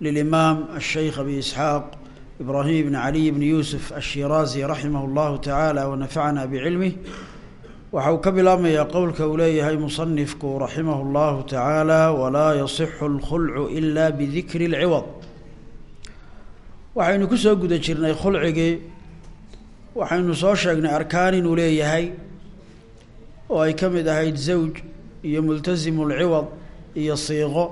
للإمام الشيخ أبي إسحاق إبراهيم بن علي بن يوسف الشيرازي رحمه الله تعالى ونفعنا بعلمه waxau ka bilaabmayaa qowlka uu leeyahay musanifku raximah اllahu tacaala walaa yasixu اlkhulcu ila bidikri اlciwad waxaynu ku soo guda jirnay khulcigii waxaynu soo sheegnay arkaan inuu leeyahay oo ay ka mid ahayd zawj iyo multasimu اlciwad iyo siiqo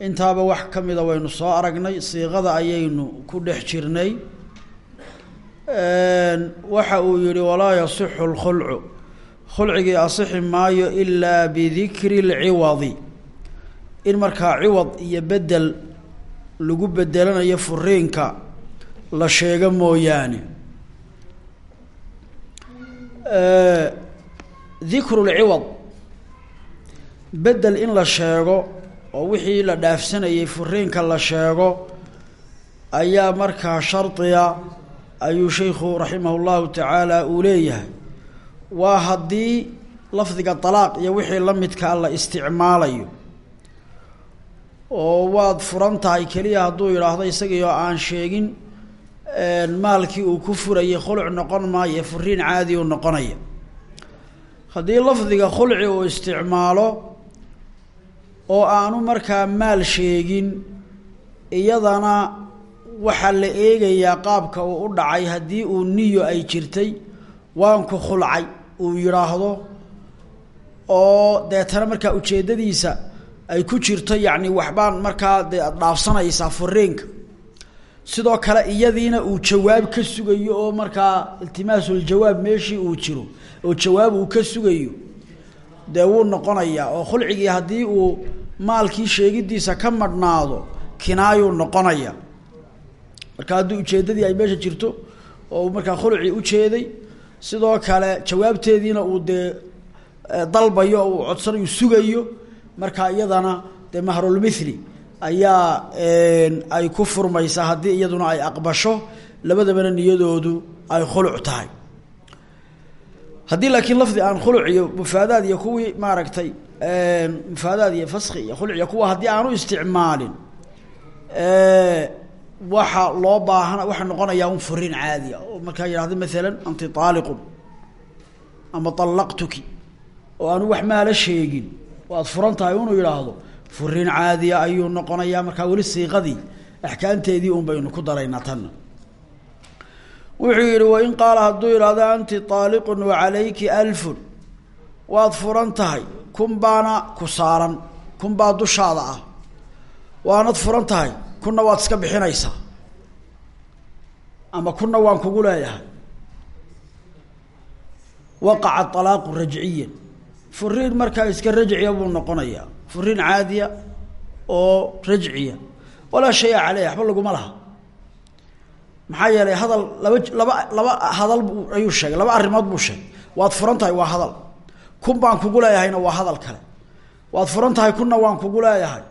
intaaba wax ka mida waynu soo aragnay siiqada ayaynu ku dhex jirnay. Waxa uu yihi walaa yasixu اlkhulcu khulcigii asixi maayo ilaa bidikri اlciwadi in markaa ciwad iyo bedel lagu bedelanayo furiinka la sheego mooyaane. Dikru lciwad bedel in la sheego oo wixii la dhaafsanayay furiinka la sheego ayaa markaa shardiga ayuu sheikhu raximah اllahu tacaala uu leeyahay. Waa haddii lafdiga talaaq iyo wixii la midkaa la isticmaalayo oo waad furan tahay keliya hadduu yidhaahdo isagii oo aan sheegin maalkii uu ku furayay khuluc noqon maayo furiin caadi u noqonaya. Haddii lafdiga khulci uu isticmaalo oo aanu markaa maal sheegin iyadana waxaa la eegayaa qaabka uu u dhacay haddii uu niyo ay jirtay waan ku khulcay uu yidhaahdo oo deetana markaa ujeeddadiisa ay ku jirto yacni waxbaan markaa dee ad sidoo kale iyadiina uu jawaab ka sugayo oo markaa iltimaasuljawaab meeshii uu jiro oo jawaab uu ka sugayo dee wuu noqonayaa oo khulcigii haddii uu maalkii sheegidiisa ka madhnaado kinaayuu noqonaya. Marka haddii ujeeddadii ay meesha jirto oo markaa khulcii ujeeday sidoo kale jawaabteediina uu dee dalbayo oo uu codsanayo sugayo marka iyadana dee mahrulmithli ayaa ay ku furmaysaa haddii iyaduna ay aqbasho labadabana niyadoodu ay khuluc tahay. Haddii laakiin lafdi aan khuluc iyo mufaadaad iyo kuwii maaragtay mufaadaad iyo faski iyo khuluc iyo kuwa haddii aanu isticmaalin waxa loo baahana waxaa noqonayaa un furiin caadiya oo markaa yidhahdo maalan anti aaliqun ama allaqtuki oo aanu wax maala sheegin oo aad furan tahay inuu yidhaahdo furiin caadiya ayuu noqonayaa markaa weli siiqadii axkaamteedii un baynu ku daraynaa tanna wuxuu yihi wain qaala hadduu yidhahdo anti aaliqun wacalayki alfun waad furan tahay kun baana ku saaran kun baa dushaada ah. Waanad furan tahay kunna waad iska bixinaysaa. Ama kunna waan kugu leeyahay. Waqaca alaaqu rajciyan furiin markaa iska rajciya buu noqonayaa. Furiin caadiya oo rajciya. Walaa shaya caleyh waxba laguma laha. Maxaa yeelay hadal laba laba laba hadal ayuu sheegay laba arrimood buu sheegay. Waad furan tahay waa hadal kun baan kugu leeyahayna waa hadal kale. Waad furan tahay kunna waan kugu leeyahay.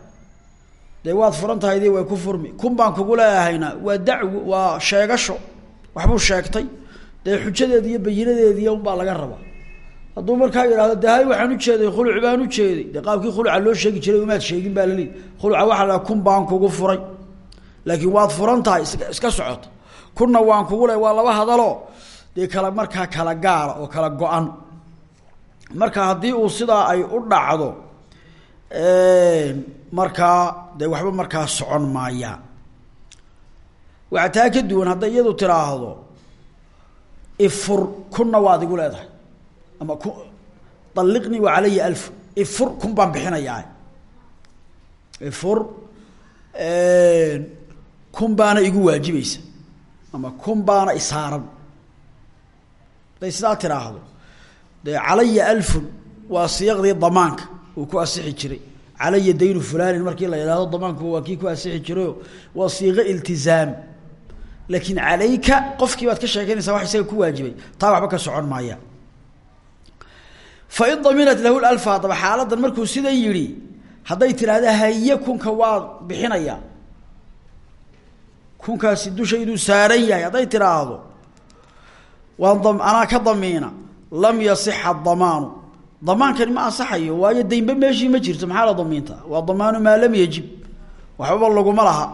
Dee waad furan tahay way ku furmi. Kun baan kugu leeyahayna waa dacwo waa sheegasho. Waxbuu sheegtay. Dee xujadeedi iyo bayinadeediiya unbaa laga rabaa. Hadduu markaa yidhahdo de hay waxaan ujeeday khuluc baan ujeeday dee qaabkii khuluca loo sheegi jiray umaad sheegin baa laleeyi khuluca waxaa la kun baan kugu furay. Laakiin waad furan tahay is iska socoto kunna waan kugu le waa laba hadaloo. Dee kala markaa kala gaara oo kala go-an marka haddii uu sidaa ay u dhacdo markaa dee waxba markaa socon maayaan waxaa taa ka duwan hadday iyadu tiraahdo ifur kunna waad igu leedahay. Ama ku alliqnii wa calaya alfu ifur kun baan bixinayaa. Ifur kun baana igu waajibaysa. Ama kun baana isaaran. Hadday sidaa tiraahdo calaya alfun waa siyaqdii damaanka uu ku asixi jiray. Calaya daynu fulanin markii la yidhahdo damaanku waa kii ku asixi jirayo waa siiqo iltizaam. Laakiin calayka qofkii baad ka sheekeynaysaa wax isaga ku waajibay. Taa waxba ka socon maaya. Fain daminat lahu lalfa haddaba xaaladan markuu sidan yidhi hadday tidhaahda haye kunka waa bixinaya. Kunkaasi dushayduu saaran yahay. Hadday tidhaahdo waan anaa ka damiina lam yasixa damaanu damaankani ma ansaxayo waayo daynba meeshii ma jirto maxaa la damiinta? Waa damaanu maa lam yajib. Waxbaba laguma laha.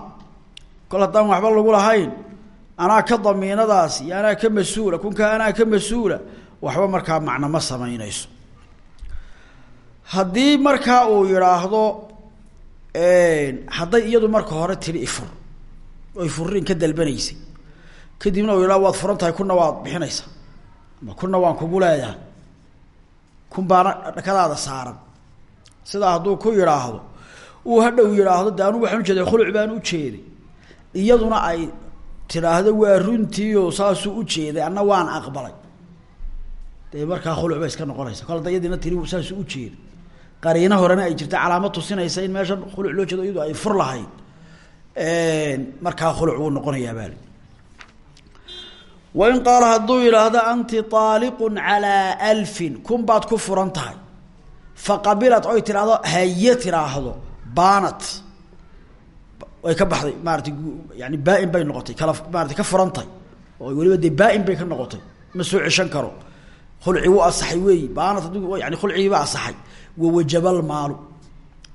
Kol haddaan waxba lagu lahayn anaa ka damiinadaas iyo anaa ka mas'uula kunkaa anaa ka mas'uula waxba markaa macno ma samaynayso. Haddii markaa uu yidhaahdo hadday iyadu marka hore tidhi ifur oy furiin ka dalbanaysay. Kadibna uu yidhahdo waad furan tahay kuna bixinaysaa kuna waan kugu leeyahay. Kun baana dhakadaada saaran. Sidaa hadduu ku yidhaahdo uu hadhow yidhaahdo de anugu waxaan ujeeday khuluc baan ujeeday iyaduna ay tidhaahdo waa runtiio saasuu ujeeday anna waan aqbalay. Dee markaa khuluc bay iska noqonaysa kol da yadiina tiri saasuu ujeeday qariino horena ay jirta calaamad tusinaysa in meeshan khuluc loo jeedo iyadu ay fur lahayd. Markaa khuluc wuu noqonayaa baali wain qaala hadduu yidhaahdo anti aaliqun calaa alfin kun baad ku furan tahay faqabilat oy tidhaahdo haye tidhaahdo baanat way ka baxday maarata yani baa-in bay noqotay kala maarata ka furantahay oo weliba dee baa-in bay ka noqotay ma soo ceshan karo khulci wuu asaxay weeyi baanat yani khulcigiiba asaxay wawajabal maalu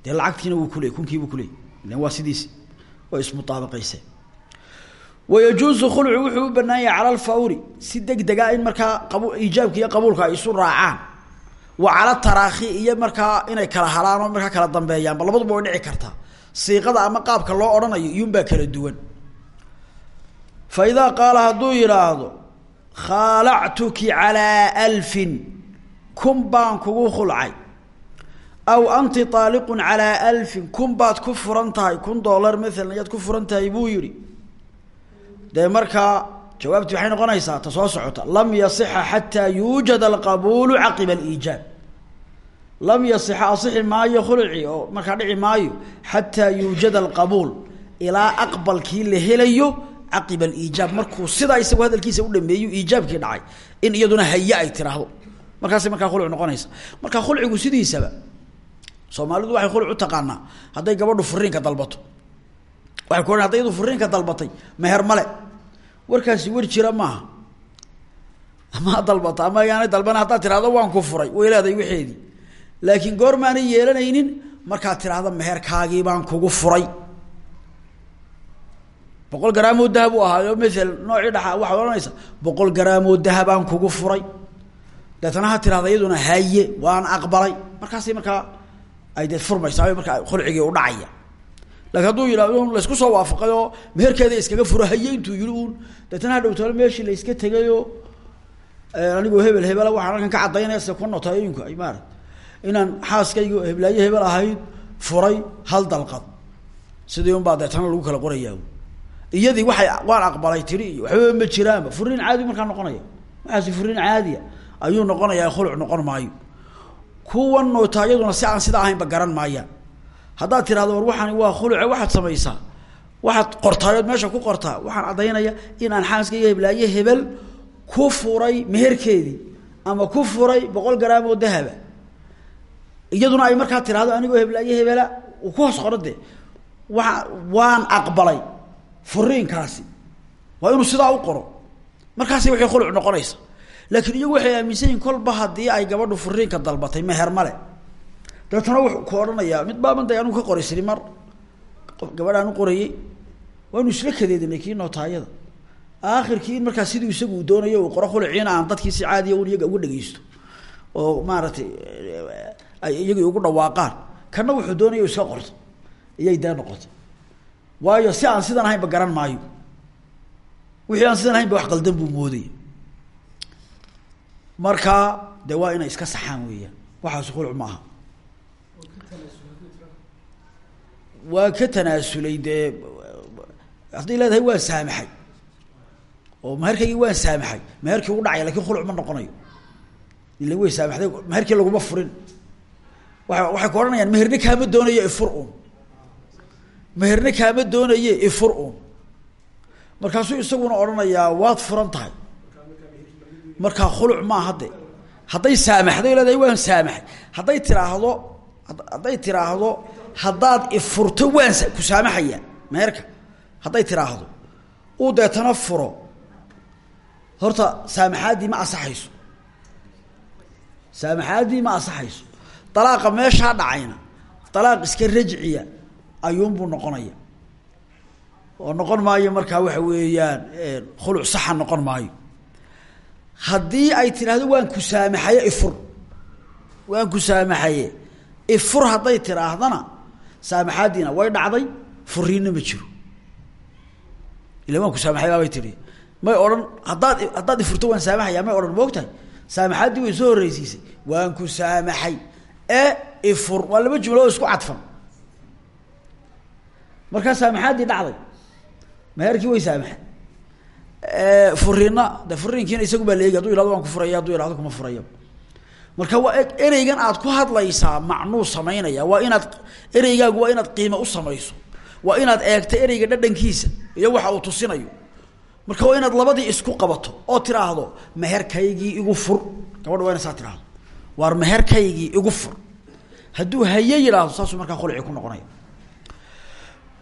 dee lacagtiina wuu kuleeyy kunkiibuu kuleeyy ilan waa sidiisi way ismutaabaqayseen wayajuusu khulcu wuxuu u banaan yahay cala alfawri si deg dega in markaa iijaabka iyo qabuulka ay isu raacaan wa cala taraakhi iyo markaa inay kala halaan oo markaa kala dambeeyaanba labaduba way dhici kartaa. Siiqada ama qaabka loo odhanayo iyuunbaa kala duwan. Fa idaa qaala hadduu yidhaahdo khaalactuki calaa alfin kun baan kugu khulcay. Aw anti aaliqun calaa alfin kun baad ku furan tahay kun dollar maalan ayaad ku furan tahay buu yihi dee markaa jawaabtii waxay noqonaysaa ta soo socota. Lam yasixa xataa yuujad alqabuulu caqiba aliijaab. Lam yasixa asixi maayo khulci oo dhici maayo xataa yuujad alqabuul ilaa aqbalkii la helayo caqiba aliijaab. Markuu sidaa isagu hadalkiisa u dhameeyo iijaabkii dhacay in iyaduna haye ay tiraahdo. Markaasay markaa khulc noqonaysa. Markaa khulcigu sidiisaba soomaalidu waxay khulc u taqaanaa hadday gabadhu furiinka dalbato waxay ku ohan haday iyadu furiinka dalbatay meher male. Warkaasi wer jira maaha ama dalbata ama ayaanay dalbana haddaad tirahdo waan ku furay. Way leedahay waxeedii laakiin goor maanay yeelanaynin markaad tirahdo meherkaagii baan kugu furay. Boqol garaamoo dahab u ahaayo mael noocii dhaa waxaad odhanaysa boqol garaamoo dahabaan kugu furay. Deetana ha haye waan aqbalay. Markaasay markaa ay dee furmaysaa markaa khulcigii u dhacaya laakiin hadduu yidhahdo laysku soo waafaqay meherkeeda iskaga furo haye intuu yihi uun. Deetana ha dhowtalo meeshii la iska tegayoo anigoo hebel hebela waxaan halkan ka caddaynaya se ku notayinku ay maarata inaan xaaskayga heblaayo hebel ahayd furay hal dalqad. Sidii un baa deetana lagu kala qorayaa iyadii waxay waan aqbalay tiri iyo ma jiraanba. Furiin caadi markaa noqonaya. Waxaasi furiin caadiya ayuu noqonayaa khuluc noqon maayo. Kuwan noota si aan sidaa ahaynba garan maayaan haddaad tirahdo war waxaani waa khuluce waxaad samaysaa. Waxaad qortaayood meesha ku qortaa. Waxaan caddaynaya inaan xaaskayga heblaayo hebel ku furay meherkeedii ama ku furay boqol garaam oo dahaba. Iyaduna ay markaa tirahdo anigoo heblaayo hebela ku hoos qoro de waa waan aqbalay furiinkaasi waa inuu sidaa u qoro. Markaasi waxay khuluc noqonaysa laakiin iyagu waxay aaminsan yihiin kolba haddii ay gabadhu furiinka dalbatay meher male dabeetana wuxuu ku odhanayaa mid baaban day anugu ka qoray mar gabadhaan u qorayey waanu isla kadeedinay kii nootaayada aakhirkii in markaa siduu isagu doonayo uu qoro khuliciina aan dadkii si caadiya un iyaga uga dhegeysto oo maaragtay ay iyagii ugu dhawaaqaan. Kana wuxuu doonaya iska qorto iyay dee noqotay. Waayo si aan sidan ahaynba garan maayo. Wixii aan sidan ahayn ba wax qaldan buu moodaya markaa dee waa inay iska saxaan weeyaan. Waxaasi khuluc ma waa ka tanaasulay dee hadday leedahay waan saamaxay. Oo meherkaygii waan saamaxay meherkii u dhacaya laakiin khuluc ma noqonayo. Ila way saamaxday meherkii laguma furin. Waa waxay ku odhanayaan meherna kaama doonayo ifur un meherna kaama doonaye ifur un markaasuu isaguna odhanayaa waad furan tahay. Markaa khuluc maaha de hadday saamaxday leedahay waan saamaxay. Hadday tiraahdo hadday tiraahdo haddaad ifurto waan ku saamaxayaa meherka hadday tiraahdo uu deetana furo. Horta saamaxaaddii ma asaxayso. Saamaxaaddii ma asaxayso. Dalaaqa meeshaa dhacayna. Dalaaq iska rajciya ayuunbuu noqonaya. Oo noqon maayo markaa waxa weeyaan khuluc saxa noqon maayo. Haddii ay tidhaahdo waan ku saamaxaye ifur. Waan ku saamaxaye ifur hadday tidhaahdana saamaxaaddiina way dhacday furiinna ma jiro. Ila waan ku saamaxay baabay tihi may odhan haddaad haddaad ifurto waan saamaxaya may odhan moogtahay saamaxaaddii way soo horreysiisay waan ku saamaxay. Ee ifur waa jumlo isku cadfan. Markaa saamaxaaddii dhacday. Meherkii way saamaxay furiinna de furiinkiina isagu baa leegi haduu ihahdo waan ku furaya haduu ihahdo kuma furayo marka waa ereygan aad ku hadlaysaa macnuu samaynaya waa inaad ereygaagu waa inaad qiimo u samayso. Waa inaad eegto ereyga dhadhankiisa iyo waxa uu tusinayo. Marka waa inaad labadii isku qabato oo tiraahdo meherkaygii igu fur. Gabadha waa ina saa tiraahdo. Waar meherkaygii igu fur. Hadduu haye yidhaahdo saasuu markaa khulci ku noqonaya.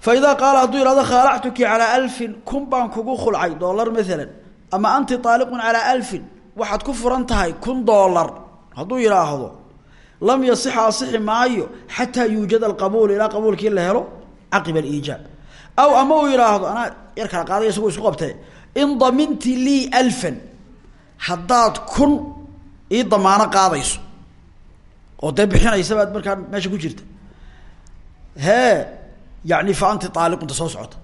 Fa idaa qaala hadduu yihahdo khaalactuki calaa alfin kun baan kugu khulcay dollar maalan ama anti aaliqun calaa alfin waxaad ku furan tahay kun dollar hadduu yidhaahdo lam yasixa asixi maayo xataa yuujada alqabuul ilaa qabuulkii la helo caqiba aliijaab aw ama uu yidhaahdo anaa yar qaaday isagoo isku qabtee in daminti lii alfan haddaad kun ii damaano qaadayso oo dee bixinaysa baad markaa meesha ku jirta. Hee yani fa anti aaliqunta soo socota.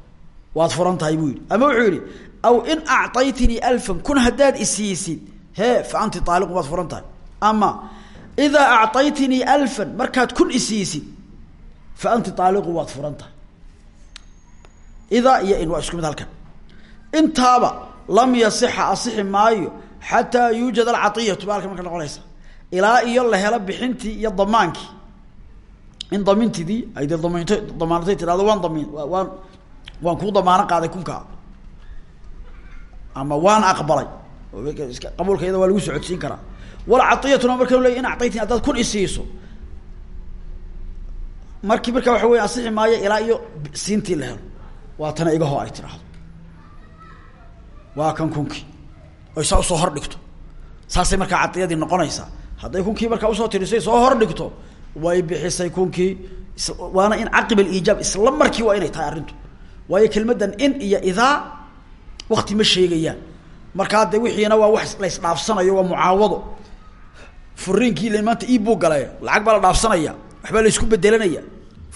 Waad furan buu ama wuxuu yidhi aw in acطaytinii alfan kun haddaad isiisid hee fa anti aaliqun waad furan tahay ama idaa acطaytinii alfan markaad kun isiisid fa anti aaliqun waad furan tahay idaa in waa isku mid halkan. Intaaba lam yasixa asixi maayo xataa yuujad alcaiyatu ba halkan marka noqonaysa. Iyo la helo bixintii iyo damaankii in damintidii ay dee damaynto damaanatay tirahdo waan damin waan waan kuu damaano qaaday kunkaa. Ama waan aqbalay. Qabuulka waa lagu socodsiin karaa walcaiyatuna marka le in acaytin haddaad kun isiiso markii markaa waxa weya asixi maayo ilaa iyo siintii la helo. Waa tana igaho ay tiraahdo waa kan kunkii oy saa u soo hor dhigto. Saasay markaa cadiyadii noqonaysaa. Hadday kunkii markaa u soo tirisay soo hor dhigto way bixisay kunkii waana in caqib aliijaab isla markii waa inay tahay arrintu. Waayo kelmaddan in iyo idaa wakti ma sheegayaan. Markaa de wixiina waa wax la isdhaafsanayo waa mucaawado furiinkii ila maanta iibbuu galay. Lacag baa la dhaafsanaya. Waxbaa la isku bedelanaya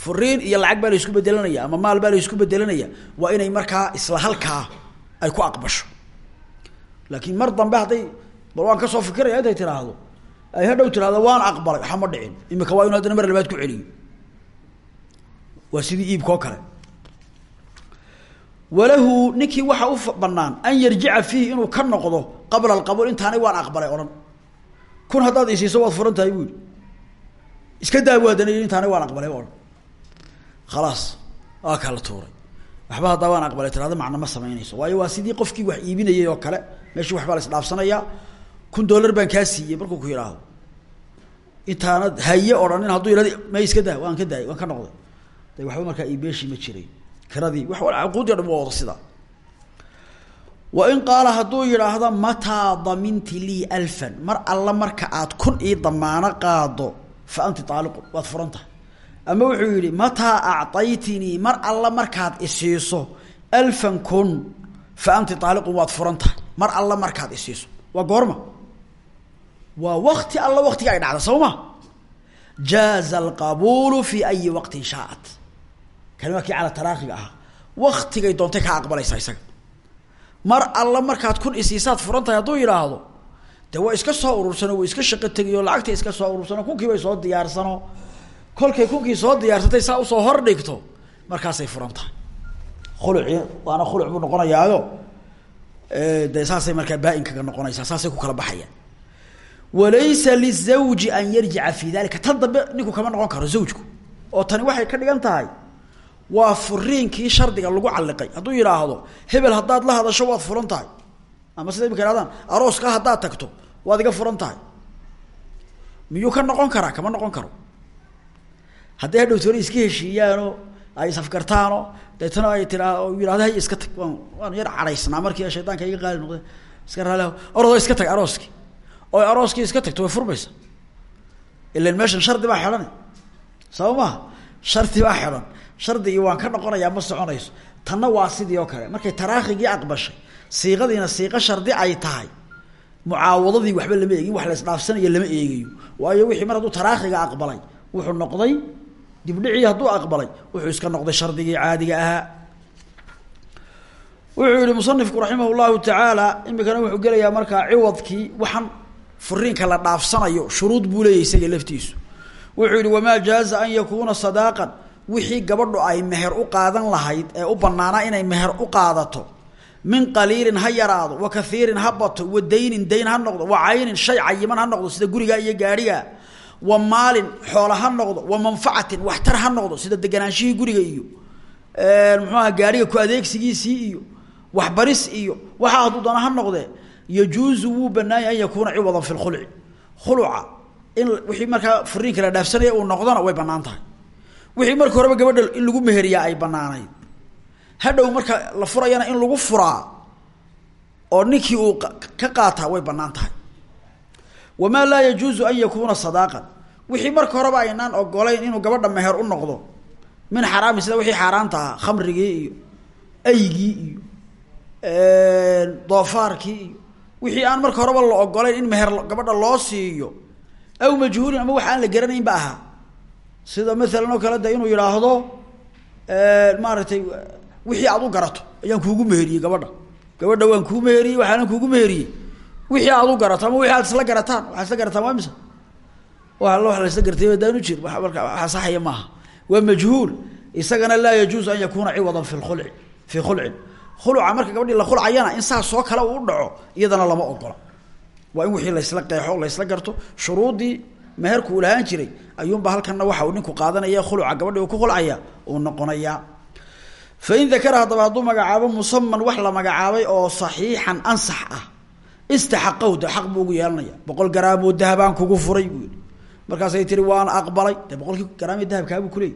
furiin iyo lacag baa la isku bedelanaya ama maal baa la isku bedelanaya waa inay markaa isla halkaa ay ku aqbasho. Laakiin mar dambe hadday bal waan ka soo fikiraya intay tiraahdo ay hadhow tirahdo waan aqbalay waxa ma dhicin. Imika waa inu haddana mar labaad ku celiyo waa sidii iibkao kale. Walahu ninkii waxa u banaan an yarjica fiihi inuu ka noqdo qabla alqabuul intaanay waan aqbalay odhan kun haddaad isiiso waad furan tahay bu yihi iska yii intaanay waan aqbalay odhan khalaas waa kala tuuray. Waxba haddaa waan aqbalay tirahdo macno ma samaynayso. Waayo waa sidii qofkii wax iibinayay oo kale meeshii waxbaa la isdhaafsanayaa. Kun dollar baan kaa siiyey markuu ku yidhaahdo intaanad haye odhanin hadduu yihahdo may iska daa waan ka daayay waan ka noqday de waxba markaa iibeeshii ma jiray. Kiradii wax cuquudii o dhan sidaa wa in qaala hadduu yidhaahdo mataa daminti lii alfan? Mar alla marka aad kun ii damaano qaado fa anti aaliqun waad furan ama wuxuu yihi mataa acطaytinii mar alla markaad isiiso alfan kun fa anti aaliqun waad furan mar alla markaad isiiso waa goorma? Waa wakti alla waktiga ay dhacda soo ma jaaza alqabuulu fi ayi waqtin shaaat. Kani waa kii cala taraakiga doontay kaa aqbalaysaa isaga mar alla markaad kun isiisaad furan tahay hadduu yidhaahdo de waa iska soo urursano way iska shaqo tegiyo lacagta iska soo urursano kunkii bay soo diyaarsano. Kolkay kunkii soo diyaarsatay saa u soo hor dhigto markaasay furan tahay khuluci waana khuluc buu noqonayaayo de saasay markaa baa-in kaga noqonaysaa saasay ku kala baxayaan. Walaysa lizawji an yarjica fi dalika tan dambe ninku kama noqon karo zawjku. Oo tani waxay ka dhigan tahay waa furiinkii shardiga lagu caliqay hadduu yidhaahdo hebel haddaad la hadasho waad furan tahay. Ama sida imika ihahdaan arooska haddaad tagto waad iga furan miyuu ka noqon karaa? Kama noqon karo. Hadday hadhowtoona iska heshiiyaanoo ay isafgartaano deetana ay tiraa yihahdo hay iska tag. Waan waan yar cadhaysnaa markii shaydaanka iga qaali noqde iska raali orodoo iska tag arooskii oo arooskii iska tagto way furmaysa. Ilan meeshan shardi baa xidhan saba shardi baa xidhan shardigii waan ka noqonayaa ma soconayso. Tanna waa sidii oo kale. Markay taraakigii aqbashay siiqadiina siiqo shardi ay tahay. Mucaawadadii waxba lama eegin wax la isdhaafsanayo lama eegayo. Waayo wixii mar hadduu taraakiga aqbalay wuxuu noqday dibdhicii hadduu aqbalay wuxuu iska noqday shardigii caadiga ahaa. Wuxuu yihi musanifku raximah llahu tacaala imikana wuxuu gelayaa markaa ciwadkii waxaan furiinka la dhaafsanayo shuruud buu isaga laftiisu. Wuxuu yihi wamaa jaaza an yakuuna sadaaqan wixii gabadhu ay meher u qaadan lahayd ee u banaanaa inay meher u qaadato. Min qaliilin ha yaraado wa kaiirin ha bato wa daynin dayn ha noqdo wa caynin shay cayiman ha noqdo sida gurigaa iyo gaadhigaa wa maalin xoola ha noqdo wa manfacatin waxtar ha noqdo sida deganaanshihii guriga iyo muxuaha gaadhiga ku adeegsigiisii iyo waxbaris iyo waxaa hadduu doona ha noqdee yajuuzu wuu banaanyay an yakuuna ciwadan fi lkhulci khuluca in wixii markaa furiinka la dhaafsanaya uu noqdona way bannaan tahay wixii marka horeba gabadha in lagu meheriyaa ay banaanayd hadhow marka la furayana in lagu furaa oo ninkii uu ka qaataa way bannaan tahay. Wamaa laa yajuuzu an yakuuna sadaaqan wixii marka horeba aynaan ogolayn inuu gabadha meher u noqdo min xaraamin sida wixii xaaraanta ahaa iyo aygii iyo doofaarkii iyo. Wixii aan marka horeba la ogolayn in meher gabadha loo siiyo aw majhuulin ama wax aan la garanayn ba ahaa sida maalan oo kale de inuu yidhaahdo maaragtay wixii aad u garato ayaan kuugu meheriyey gabadha. Gabadha waan kuu meheriyey waxaanan kuugu meheriyey. Wixii aad u garato ama wixii aad isla garataan waxaad isla garataan waa mise? Wa wa la isla gartay daanu jir marka waxa saxaya maaha. Waa majhuul isagana laa yajuuzu an yakuuna ciwadan fi lkhulci fii khulcin. Khuluca marka gabadhii la khulcayana in saas oo kale uu dhaco iyadana lama ogola. Waa in wixii laysla qeexo laysla garto shuruuddii meherku uu lahaan jiray ayuunba halkanna waxa uu ninku qaadanaya khuluca gabadhi uu ku khulcaya uu noqonayaa fain dakara haddaba hadduu magacaabo musaman wax la magacaabay oo saxiixan ansax ah istaxaqahu de xaq buu ugu yeelanaya. Boqol garaamoo dahabaan kugu furay buu yihi tiri waan aqbalay. De boqolkii garaamee dahabkaabuu kuleeyay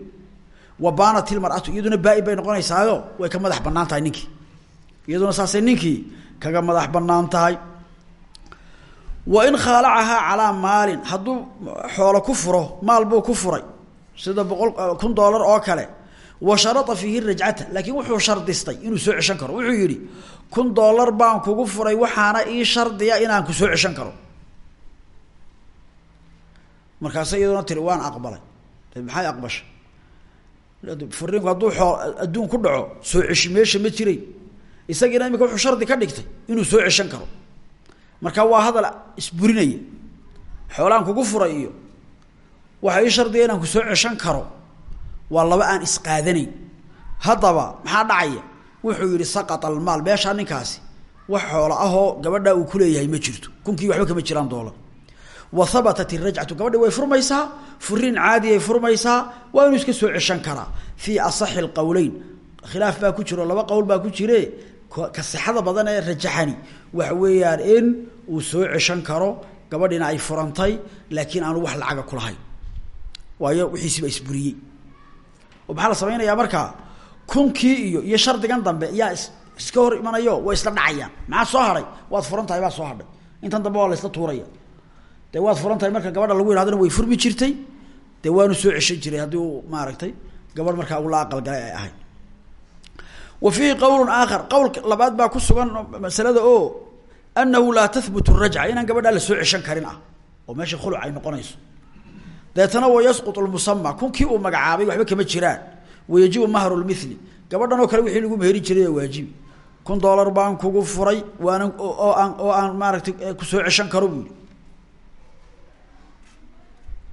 wa baanat ilmar'atu iyaduna baa-in bay noqonaysaayo way ka madax bannaan tahay iyaduna saasay ninkii kaga madax bannaan tahay wa in khaalacahaa calaa maalin hadduu xoolo ku furo maal buu ku furay sida boqol kun doolar oo kale. Wa sharada fiihi rajcata laakiin wuxuu shardistay inuu soo ceshan karo. Wuxuu yidhi kun doolar baan kugu furay waxaana ii shardiya inaan ku soo ceshan karo. Markaasa iyaduna tiri waan aqbalay. Maxay aqbashay? Furiinku hadduu oo adduun ku dhaco soo ceshi meesha ma jiray. Isagiina imika wuxuu shardi ka dhigtay inuu soo ceshan karo marka waa hadal isburinaya xoolaan kugu furay iyo waxa ii shardiga inaan ku soo ceshan karo waa laba aan isqaadanayn haddaba maxaa dhacaya? Wuxuu yihi saqata almaal. Meeshaa ninkaasi wax xoolo ahoo gabadhaa uu kuleeyahay ma jirto. Kunkii waxba kama jiraan doolar wa habatat irajcatu gabadhi way furmaysaa furiin caadiyay furmaysaa waa inuu iska soo ceshan karaa. Fii asaxi alqowleyn khilaaf baa ku jiro laba qowl baa ku jire ka sixada badan ee rajaxani waxa weeyaan in uu soo ceshan karo gabadhina ay furantay laakiin aanu wax lacaga kulahayn waayo wixiisiba isburiyey. Oo maxaa la samaynayaa markaa kunkii iyo iyo shardigan dambe yaa is iska hor imanayo way isla dhacayaan maxaa soo hadhay waad furan baa soo hadhay. Intan dambe waa la isla tuuraya. Dee waad furan marka gabadha lagu yidhahdona way furmi jirtay. Dee waanu soo ceshan jiray haddii uu maaragtay. Gabadh markaa ula aqalgalay ay ahayd wa fiihi qowlun aakhar. Qowlka labaad baa ku sugan masalada oo annahu laa tahbutu rajca inaan gabadhaa la soo ceshan karin ah. Oo meesha khuluc ay noqonayso. Deetana wa yasqutu lmusama kunkii uu magacaabay waxba kama jiraan. Wayajibu mahru lmithli gabadhan oo kale wixii lagu meherin jiray waa waajibi kun doolar baan kugu furay waana oo aan oo aan maaragtay ku soo ceshan karo buu yihi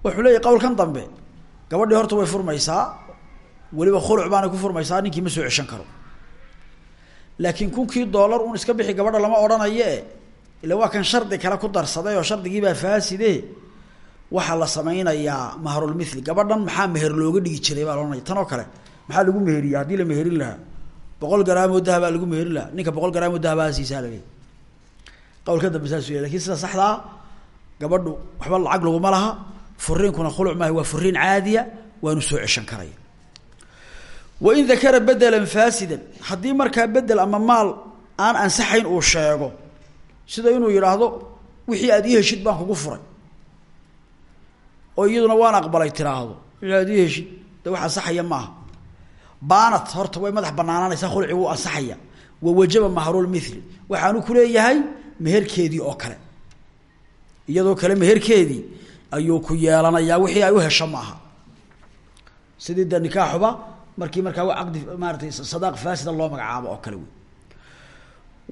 wuxuu leeyahy qowlkan dambe. Gabadhii horta way furmaysaa. Weliba ma soo ceshan karo laakiin kunkii doolar un iska bixi gabadha lama odhanayo e ila waa kan shardi kale ku darsaday oo shardigiibaa faaside waxaa la samaynayaa mahrulmithli gabadhan maxaa meher looga dhigi jiray baa lohanaya tan oo kale maxaa lagu meheriya haddii la meherin lahaa boqol garaamoo dahabaa lagu meherin lahaa. Ninka boqol garaamoo dahabaa siisaa laleeyahy qawlka dambe saas wey laakiin sida saxdaa gabadhu waxba lacag laguma laha. Furiinkuna khuluc maaha waa furiin caadiya waanu soo ceshan karaya wain dakara bedelan faasidan haddii markaa bedel ama maal aan ansaxayn uu sheego sida inuu yidhaahdo wixii aad ii baan kugu furay. Oo iyaduna waan aqbalay tiraahdo aad ii heshid de wax ansaxaya maaha. Baanat horta way madax banaanaanaysaa khulci wuu ansaxaya. Wa wajaba mahrulmithli waxaanu kuleeyahay meherkeedii oo kale. Iyadoo kale meherkeedii ayuu ku yeelanayaa wixii ay u hesho maaha. Sidii de nikaaxuba markii markaa caqdi maaratay sadaaq faasida loo magacaabo oo kale wey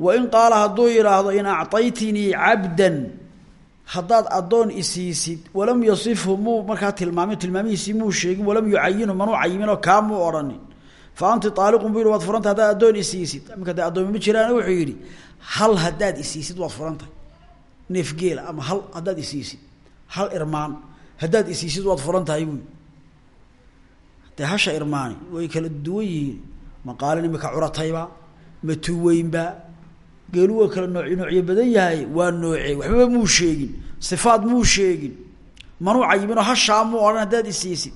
wain qaala hadduu yidhaahdo in acطaytinii cabdan haddaad addoon isiisid walam yasifhu muu markaa tilmaamin tilmaamihiisii muu sheegin walam yucayinhu manuu cayiminoo kaa muu fa anti aaliqun bu yihi waad furantay haddaad addoon isiisid iminka dee addoomi ma jiraan wuxuu yidhi hal haddaad isiisid waad furantahay. Neef geela ama hal haddaad isiisid hal irmaan haddaad isiisid waad furan tahay buui dee hasha irmaani way kala duwan yihiin. Maqaalin imika curatayba ma tuweynba geelu waa kala nooc noocyo badan yahay waa nooce waxbaba muu sheegin sifaad muu sheegin. Manuu cayiminoo hashaa muu odhan haddaad isiisid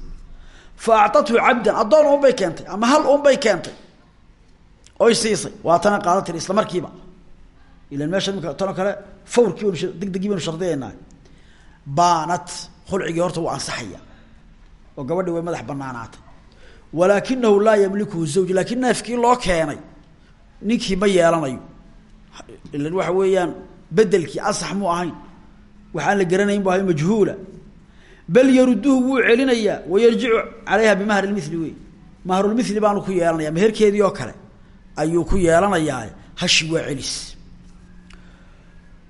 fa actathu cabdan addoon unbay keentay ama hal unbay keentay. Oy siisay waatana qaada tiri isla markiiba. Meesha imika tanoo kale fawrkii banu degdegii baynu shardiyaynaa baanat khulcigii horta wuu ansaxaya oo gabadhi way madax banaanaatay walaakinahu laa yamlikuhu zawj laakin neefkii loo keenay ninkii ma yeelanayo. Ilan waxa weeyaan bedelkii asax mu ahayn. Waxaan la garanayn bu ahay majhuula. Bal yaruduhu wuu celinayaa wayarjicu calayha bimahri lmithli wey mahrulmithli baanu ku yeelanaya meherkeedii oo kale ayuu ku yeelanayaa. Hashi waa celis.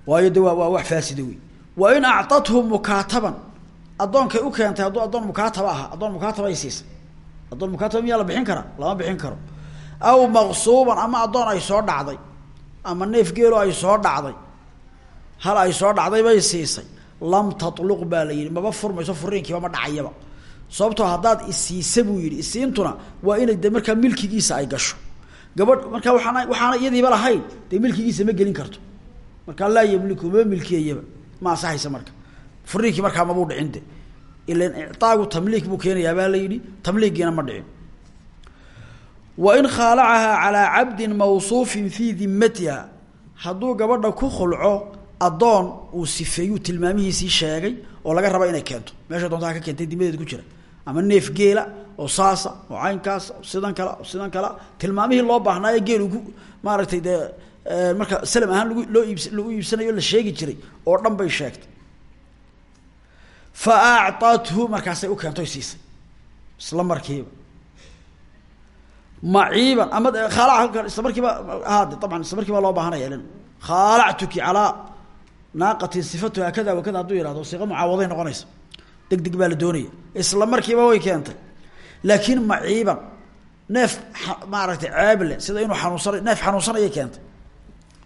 Waayo de waa waa wax faasida wey wa in actathu mukaataban u keentay hadduu addoon mukaataba ahaa addoon mukaataba addoon mukaataba miyaa la bixin karaa lama bixin karo. Aw maqsuuban ama addoon ay soo dhacday ama neef geelo ay soo dhacday hal ay soo dhacday bay siisay. Lam tatluq baa la yihi maba furmayso furiinkiiba ma dhacayaba. Sababtoo haddaad isiisa buu yihi isiintuna waa inay de markaa milkigiisa ay gasho. Gabadh markaa waxaana waxaana iyadiiba lahayn dee milkigiisa ma gelin karto. Markaa laa yamliku maba milkiyayaba ma ansaxaysa marka furiinkii markaa mabuu dhicin de ilan icaagu tamliik buu keenayaa baa la yidhi ma dhicin. Wain khaalacahaa calaa cabdin mawsuufin fii dimatiha hadduu gabadha ku khulco addoon uu sifeeyuu tilmaamihiisii sheegay oo laga raba inay keento. Meesha doontaa ka keentay dimadeed ku jira. Ama neef geela oo saasa oo caynkaasa oo sidan kale oo sidan kale. Tilmaamihii loo baahnaayo geelu ku maaragtay dee marka salam ahaan lagu loo lagu iibsanayo la sheegi jiray oo dhan bay sheegtay fa actathu markaasay u keento siisay isla markiiba maciiban ama khaalac halkan isla markiiba haade taban isla markiiba loo baahanaya ilan khaalactuki calaa naaqatin sifatuha kada wa kada hadduu yihahdo siiqa mucaawaday noqonaysa deg deg baa la doonaya isla markiiba way keentay laakiin maciiban neef maaragtay ceeble sida inuu xanuunsana neef xanuunsanayay keentay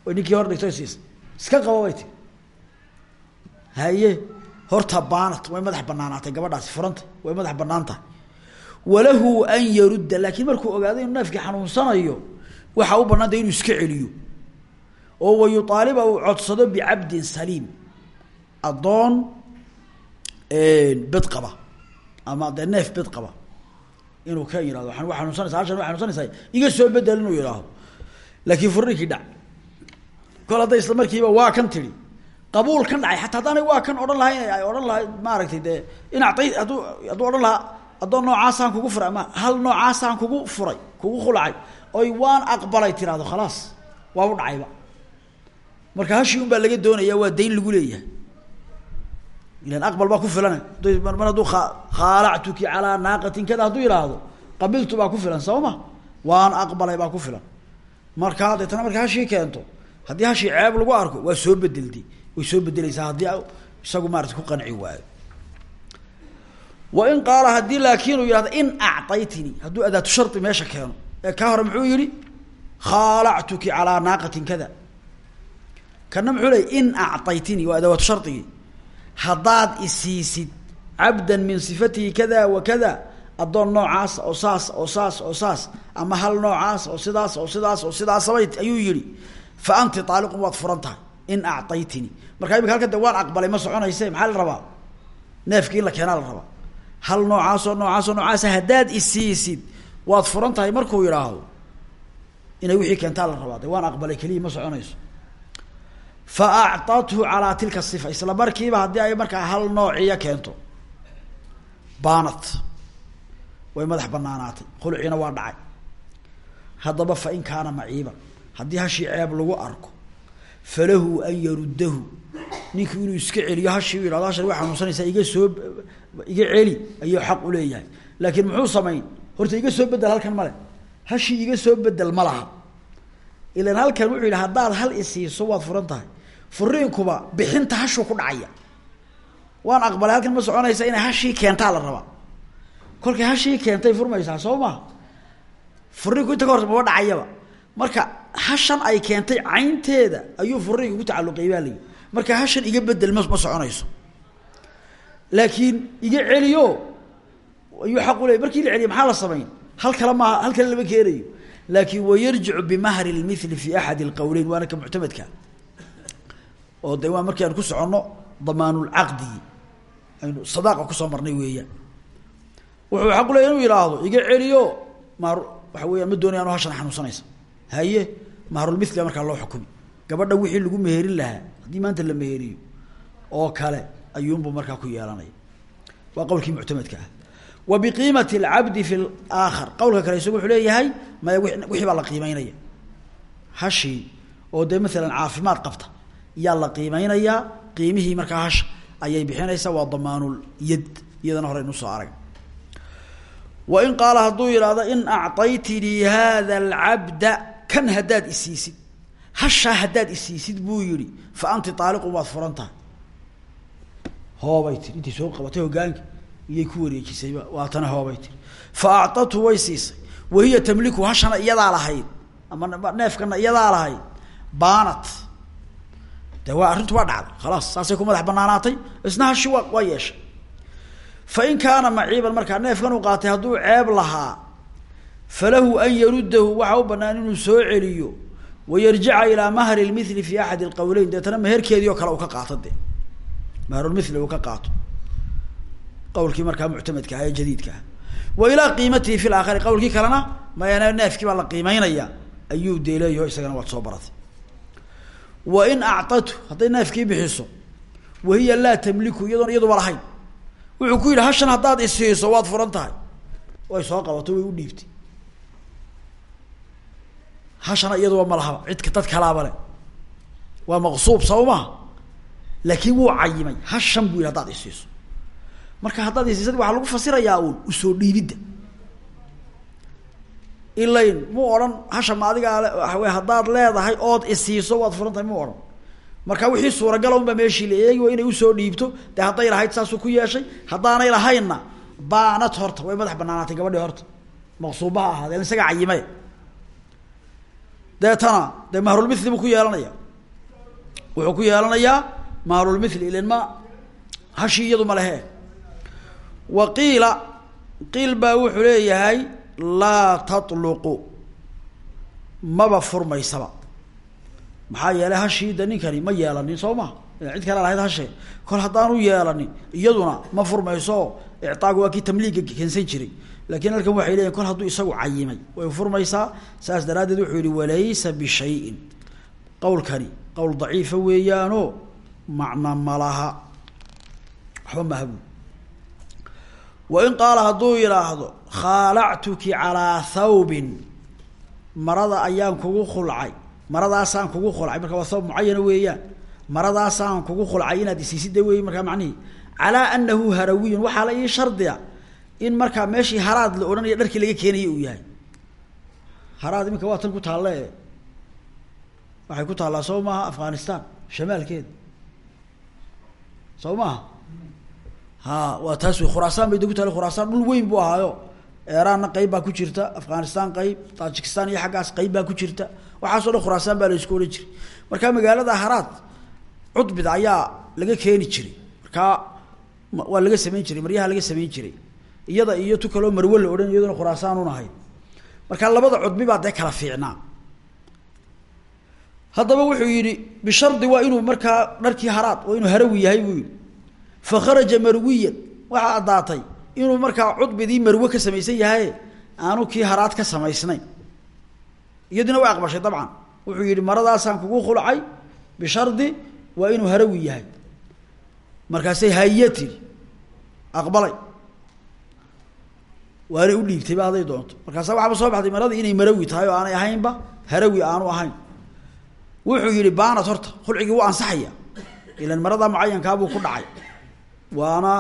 oy ninkii hor dhigto siisay iska qabo bay ti haye horta baanat way madax banaanaatay gabadhaasi furanta way madax bannaan tahay walahu an yarudda laakiin markuu ogaado inuu neefkii xanuunsanayo waxaa u banaantay inuu iska celiyo. Oo wayuaaliba uu codsado bicabdin saliim. Addoon bed qaba. Ama dee neef bed qaba. Inuu ka yihahdo wa xanuunsanaysa hashan wa xanuunsanaysaa iga soo bedel inuu yidhaahdo laakiin furinkii dhac. Kol hadday isla markiiba waa kan tidhi qabuul kan dhacay. Xataa haddaanay waa kan odhan lahayn ay odhan lahay maaragtay dee in acay hadduu hadduu odhan lahaa addoon noocaasaan kugu furay ama hal noocaasaan kugu furay kugu khulacay oy waan aqbalay tiraahdo khalaas waa u dhacayba. Marka hashii un baa laga doonaya waa dayn lagu leeyahay. Ilan aqbal baa ku filan mar hadduu khaalactuki calaa naaqatin kada hadduu yidhaahdo qabiltu baa ku filan soo waan aqbalay baa ku filan. Markaa deetana marka hashii keento haddii hashii ceeb lagu arko waa soo bedeldi way soo bedeleysaa haddii isagu maarata ku qanci waayo. Wain qaala haddii laakiin uu yihahdo in acaytini hadduu adaatu shari meesha keeno ee kaa hore muxuu yihi khaalactuki calaa naaqatin kada. Kana muxuu ley in acطaytini waa adawaatu shardigii haddaad isiisid cabdan min sifatihi kada wa kada addoon noocaas oo saas oo saas oo saas ama hal noocaas oo sidaas oo sidaas oo sidaasabay ayuu yihi fa anti aaliqun waad furan tahay in acطaytini markaa imika halkan de waan aqbalay ma soconayse maxaa la rabaa? Neefki in la keenaa la rabaa. Hal noocaasoo noocaasoo noocaasa haddaad isiisid waad furan tahay markuu yidhaahdo inay wixii keentaa la rabaa. De waan aqbalay keliya ma soconayso. Fa acطathu calaa tilka sifa isla markiiba haddii ay markaa hal noociya keento. Baanat way madax banaanaatay khulciina waa dhacay. Haddaba fa in kaana maciiban. Haddii hashii ceeb lagu arko falahu an yaruddahu. Ninkii inuu iska celiyo hashii u yihahdo hashan way xanuunsanaysaa iga soo iga celi ayuu xaq uleeyahay laakiin muxuu samayn? Horta iga soo bedel halkan male hashii iga soo bedel ma laha. Ilan halkan wuxuu yidhi haddaad hal isiiso waad furan tahay. Furiinkuba bixinta hashuu ku dhacaya. Waan aqbalay halkan ma soconaysa inay hashii keentaa la rabaa. Kolkay hashii keentay furmaysaa soo maha furiinku inta ka hor maba dhacayaba marka hashan ay keentay caynteeda ayuu furiinka ku tacalluqay baa layihi marka hashan iga bedel ma ma soconayso. Laakiin iga celiyo ayuu xaq u markii la celiya maxaa la samayn? Hal kale maaha lama keenayo. Laakin wayarjicu bimahri lmili fi axad اlqowleyn waana ka muctamadka oo de waa aan ku soconno damaanulcaqdigi aynu sadaaqa ku soo marnay weeyaan. Wuxuu xaq uleya inuu yidhaahdo iga celiyo maar waxa weeyaan ma doonaya hashan xanuunsanaysa haye mahrulmithliga markaa loo xukumi gabadhan wixii lagu meherin lahaa haddii maanta la meheriyo oo kale ayuunbuu markaa ku yeelanaya waa qowlkii muctamadka ah. Wa biqiimati alcabdi fi laakhar qowlka kale isagu wuxuu leeyahay maya wixii baa la qiimeynaya hashii oo dee maalan caafimaad qabta yaa la qiimeynayaa qiimihii markaa hasha ayay bixinaysaa waa damaanul yad iyadana hore nusoo arag. Wa in qaala hadduu yidhaahdo in acطaytinii hada alcabda kan haddaad isiisid hashaa haddaad isiisid buu yihi fa anti aaliqun waad furan tahay hoobay intay soo qabatay hogaanka iyay ku wareejisayba waatana hoobay tiri fa acطathu way siisay wahiya tamliku hashana iyadaa lahayd ama neefkana iyadaa lahayd baanat. De waa arrintu waa dhacday khalaas saasay ku madax banaanaatay isna hashi waa waa yeeshay. Fa in kaana maciiban markaa neefkan uu qaatay hadduu ceeb lahaa falahu an yaruddahu waxa u banaan inuu soo celiyo wayarjica ilaa mahri lmithli fi axad alqowleyn deetana meherkeedii oo kale uu ka qaato de mahrulmithli uu ka qaato. Qawlkii markaa muctamadka ah ee jadiidka ah. Wa ilaa qiimatihi fi laakhari qawlkii kalena mayana neefkii baa la qiimeynaya ayuu deeleeyaho isagana waad soo baratay. Wa in acطatu hadday neefkii bixiso wahiya laa tamliku iyadoon iyaduba lahayn wuxuu ku yidhi hashan waad furan tahay. Way soo qabato hashana iyaduba ma lahaba cidka dad kalaaba le waa maqsuub saba maha laakiin wuu cayimay hashan buu yidhi hadaad marka haddaad isiisad waxaa lagu fasirayaa uun u soo dhiibidda. Ilayn mu odhan hasha ma le waxawey haddaad leedahay ood isiiso waad furan tahay mu odhan. Marka wixii suuragala un baa meeshii la eegi waa inay u soo dhiibto. Dee hadday lahayd saasuu ku yeeshay. Haddaanay lahaynna baanad horta way madax banaanaatay gabadhii horta. Maqsuubaha ahaadee isaga cayime deetana dee mahrulmithli buu ku yeelanaya wuxuu ku yeelanayaa mahrulmithli ilan ma hashii iyadu ma lehe wa qiila qiil baa wuxuu leeyahay laa tatluqu. Maba furmaysaba. Maxaa yeelay hashii de ninkani ma yeelanin soo ma? Cid kale lahayd hashee kol haddaanu yeelanin iyaduna ma furmayso. Ictaagu waa kii tamliiga keensan jiray laakiin halkan waxay leeyihiin kol hadduu isagu cayimay way furmaysaa saas daraaddeed wuxuu yihi walaysa bishayin. Qawlkani qowl daciifa weeyaano macna malaha waxba maha buu wain qaala hadduu yidhaahdo khaalactuki thawbin. Marada ayaan kugu khulcay maradaasaan kugu khulcay marka waa thawb mucayana weeyaan. Maradaasaan kugu khulcay inaad isiisida wey markaa macnihi calaa anahu harawiyun. Waxaa la ii shardiya in markaa meeshii haraad la odhanaya dharkii laga keenaya uu yahay. Haraad iminka waa tan ku taalle waxay ku taallaa soo maaha afghanistan shamaalkeeda soo maaha? Ha waa taas wey bay da ku taalla khuraasaan weyn buu ahaayo. Eraanna qeyb baa ku jirta afghanistan qeyb tajikistan iyo xaggaas qeyb baa ku jirta. Waxaaso dhan khuraasaan baa la isku odhan jiray. Markaa magaalada haraad cudbida ayaa laga keeni jiray. Markaa waa laga samayn jiray maryaha laga samayn jiray iyada iyo tu kaloo marwe la odhan iyaduna khuraasaan un ahayd. Markaa labada cudbi baa dee kala fiicnaa. Haddaba wuxuu yidhi bishardi waa inuu markaa dharkii haraad waa inuu harawi yahay buu yihi fa kharaja marwiyan waxaa addaatay inuu markaa cudbidii marwe ka samaysan yahay aanu kii haraad ka samaysnayn iyadina way aqbashay dabcan. Wuxuu yihi maradaasaan kugu khulcay bishardi waa inuu harawi yahay. Markaasay haya tiri aqbalay waanay u dhiibtayba hadday doonto markaasa waxaaba soo baxday maradii inay marawi tahay oo aanay ahaynba harawi aanu ahayn. Wuxuu yihi baanad horta khulcigii wuu ansaxaya ilan maradaa mucayankaabuu ku dhacay. Waana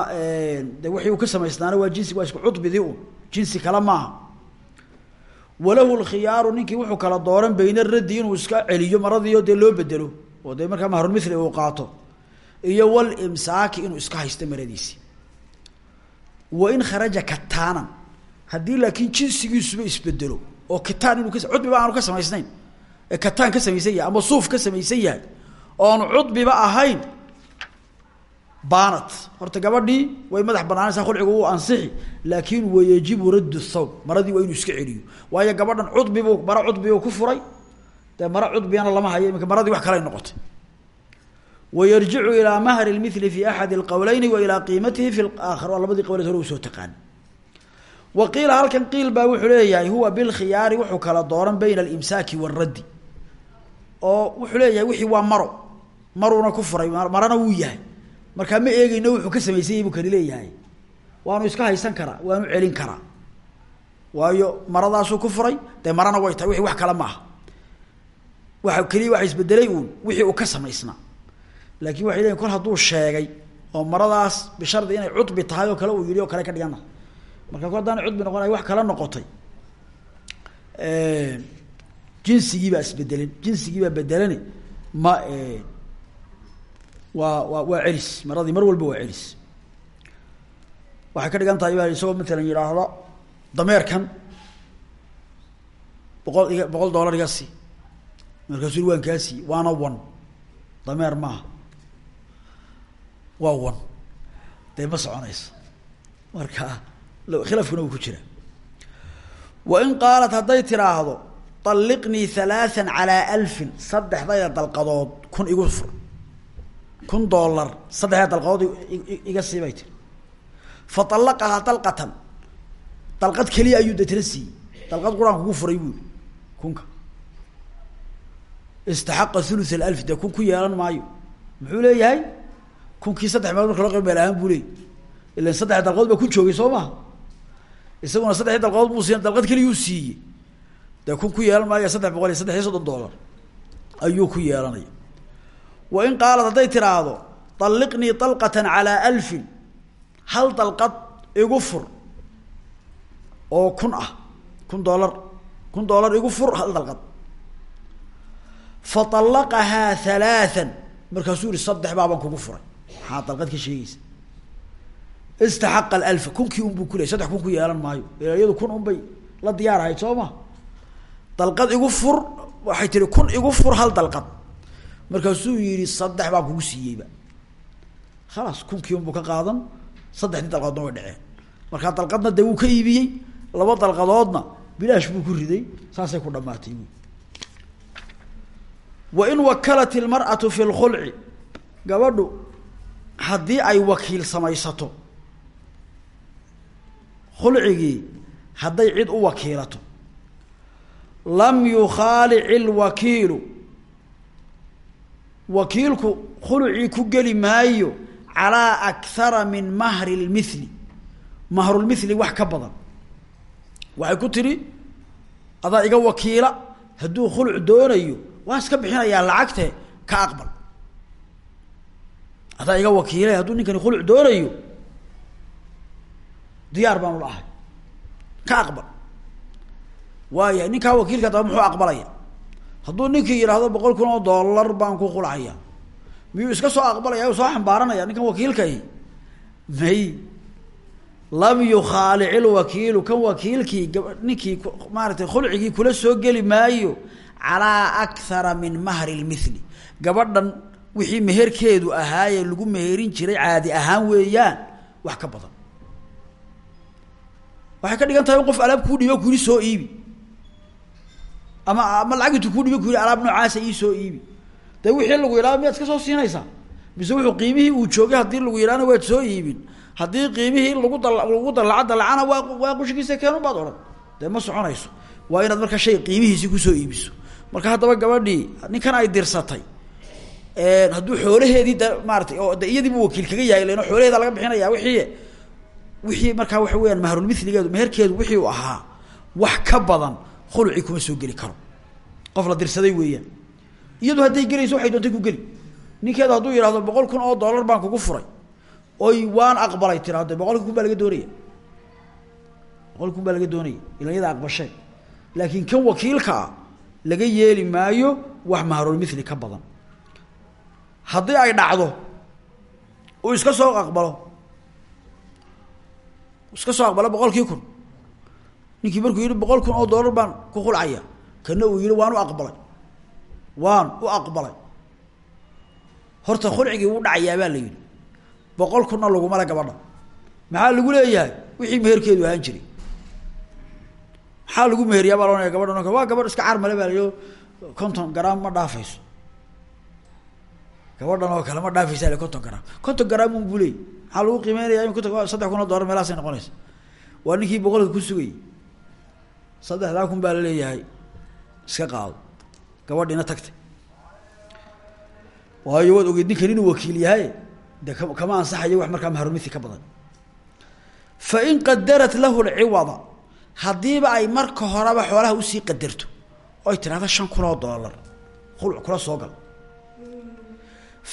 de wixii uu ka samaysnaana waa jinsi waa isku cudbidii un jinsi kale maaha. Walahu lkhiyaaru ninkii wuxuu kala dooran bayna raddi inuu iska celiyo maradiio dee loo bedelo. Oo dee markaa mahrulmithli uu qaato. Iyo walimsaaki inuu iska haysto maradiisi. Wa in kharaja kataanan haddii laakiin jinsigiisuba isbedelo oo kitaan inuu ka cudbiba aanu ka samaysnayn ee kataan ka samaysan ama suuf ka samaysan yahay oonu cudbiba ahayn baanat horta gabadhii way madax banaanaysaa khulcigu uu ansixi laakiin wayajibu raddu thawb maradii waa inuu iska celiyo. Waayo gabadhan cudbibuu maro cudbibuu ku furay dee maro cudbiyana lama hayo iminka maradii wax kaley noqotay. Wayarjicu ilaa mahri lmithli fi axadi alqowleyni wa ilaa qiimatihi fi laakhar waa labadii qowleed hore u soo wa qiila halkan qiil baa wuxuu leeyahay huwa bilkhiyaari wuxuu kala dooran bayna alimsaaki waaraddi oo wuxuu leeyahay wixii waa maro maruuna ku furay marana wuu yahay. Markaa ma eegeyno wuxuu ka samaysanyay buu kani leeyahay. Waanu iska haysan karaa waanu celin karaa. Waayo maradaasuu ku furay dee marana way tahay wixii wax kale maaha. Waa keliya waxa isbedelay uun wixii uu ka samaysnaa laakiin waxay leeyiin kol hadduu sheegay oo maradaas bishardi inay cudbi tahay oo kale uu yidhi oo kale ka dhigana marka kol haddaana cudbi noqon ay wax kala noqotay. Jinsigii baa isbedelin. Jinsigii baa bedelani. Ma waa waa waa celis. Maradii mar walba waa celis. Waxay ka dhigan tahay baa isagoo matalan yidhaahdo dameerkan boqol iga boqol dollar iga sii. Markaasuu waan waana wan. Dameer maaha. Waa wan. Dee ma soconayso. Marka khilaafkuna wuu ku jira. Wa in qaalat hadday tiraahdo طalliqnii halaathan calaa alfin saddexdayda dalqadood kun igu fur. Kun dollar saddexda dalqadood iga sii bay tiri. Fa طallaqahaa dalqatan dalqad keliya ayuu detna siiyey. Dalqad quraan kugu furay buui kunka. Istaxaqa thuluth alf dee kun ku yeelan maayo. Muxuu leeyahay? Kunkii saddex meelood marka loo qeyb meel ahaan buu leeyay ilan saddex dalqadood baa ku joogay soo maha isaguna saddexi dalqadood buu siiy dalqad keliyuu siiyey. Dee kun ku yeelan maayo saddex boqol iyo saddex iyo soddon doolar ayuu ku yeelanaya. Wa in qaalad hadday tiraahdo alliqnii alqatan calaa alfin. Hal dalqad igu fur oo kun ah kun dollar kun dollar igu fur hal dalqad fa allaqahaa halaathan markaasuu yihi saddex baaban kugu furay. Maxaa dalqad ka sheegeysa istaxaqa alfa kunkii un buu kuleyay saddex kun ku yeelan maayo. Iyadu kun un bay la diyaar ahayd soo ma? Dalqad igu waxay tihi kun igu fur hal dalqad. Markaasuu yihi saddex baan kugu siiyeyba khalaas kunkii unbuu ka qaadan saddexdii dalqadoodna way dhaceen. Markaa dalqadna dee ka iibiyey laba dalqadoodna bilaash buu ku riday saasay ku dhamaatay bu wa in wakalat ilmar'atu fi lkhulci gabadhu haddii ay wakiil samaysato khulcigii hadday cid u wakiilato. Lam yukhaalic ilwakiilu wakiilku khulucii ku geli maayo calaa akhara min mahri lmithli mahrulmithli wax ka badan. Waxay ku tidhi adaa iga wakiila hadduu khuluc doonayo waa iska bixinayaa lacagte ka aqbal. Adaa iga wakiilay hadduu ninkani khuluc doonayo diyaar baanu la ahay. Ka aqbal. Waaya ninkaa wakiilka daba muxuu aqbalaya? Hadduu ninkii yidhaahdo boqol kun oo dollar baan ku khulcaya miyuu iska soo aqbalaya? U soo xambaaranaya ninkan wakiilkai may. Lam yukhaalic ilwakiilu kan wakiilkii ninkii maaratay khulcigii kula soo geli maayo calaa akhara min mahri lmithli gabadhan wixii meherkeedu ahaayee lagu meherin jiray caadi ahaan weeyaan wax ka badan waxay ka dhigan tahay in qof alaab kuu dhibo ku yihi soo iibi. Ama ama lacag intu kuu dhibo ku yihi alaab noocaasa ii soo iibi. Dee wixii lagu yidhaha miyaad iska soo siinaysaa? Mise wuxuu qiimihii uu joogay haddii lagu yidhahna waad soo iibin? Haddii qiimihii lagu da lagu dalaca dalacana waa waa qushigiisa keenu baad odhan. Dee ma soconayso. Waa inaad marka shay qiimihiisii ku soo iibiso. Marka haddaba gabadhii ninkan ay dirsatay hadduu xoolaheedii maaratay oo de wakiil kaga yahay lan xoolaheeda laga bixinaya wixii wixii markaa waxa weyaan mahrulmiligeedu meherkeedu wixii u ahaa wax ka badan khulucii kuma soo geli karo. Qof la dirsaday weeyaan. Iyadu hadday gelayso waxay doontay ku geli. Ninkeedu hadduu yidhahdo boqol kun oo dollar baan kugu furay oy waan aqbalay tiraado boqolki kun baa laga doonaya boqolki kun baa laga doonaya ilan yada laakiin kan wakiilka ah laga yeeli maayo wax mahrulmithli ka badan. Haddii ay dhacdo uu iska soo aqbalo iska soo aqbalo boqolkii kun. Ninkii markuu yihi boqol kun oo dollar baan ku khulcaya kana uu yihi waan u aqbalay. Waan u aqbalay. Horta khulcigii wuu dhacayaa baa la yidhi. Boqol kunna laguma le gabadha. Maxaa lagu leeyahay? Wixii meherkeedu ahaan jiray. Maxaa lagu meheriyaa baa loonaya gabadha? Waa gabadh iska carmale baa la konton garaam ma dhaafayso gabadhan oo kale ma dhaafaysa le konton garaam konton garaam un bu leey maxaa lagu qiimeynaya in konton saddex kun oo dollar meelahaasay noqonaysa. Waa ninkii boqolka ku sugayay saddexdaa kun baa la leeyahay. Iska qaado gabadhiina tagtay. Waayo waad ogeyd ninkan inuu wakiil yahay de kama ansaxayo wax markaa mahrulmithli ka badan. Fa in qadarat lahu lciwada haddiiba ay marka horeba xoolaha u sii qadarto oo ay tidhahdo shan kun oo dollar. Khuluc kula soo gal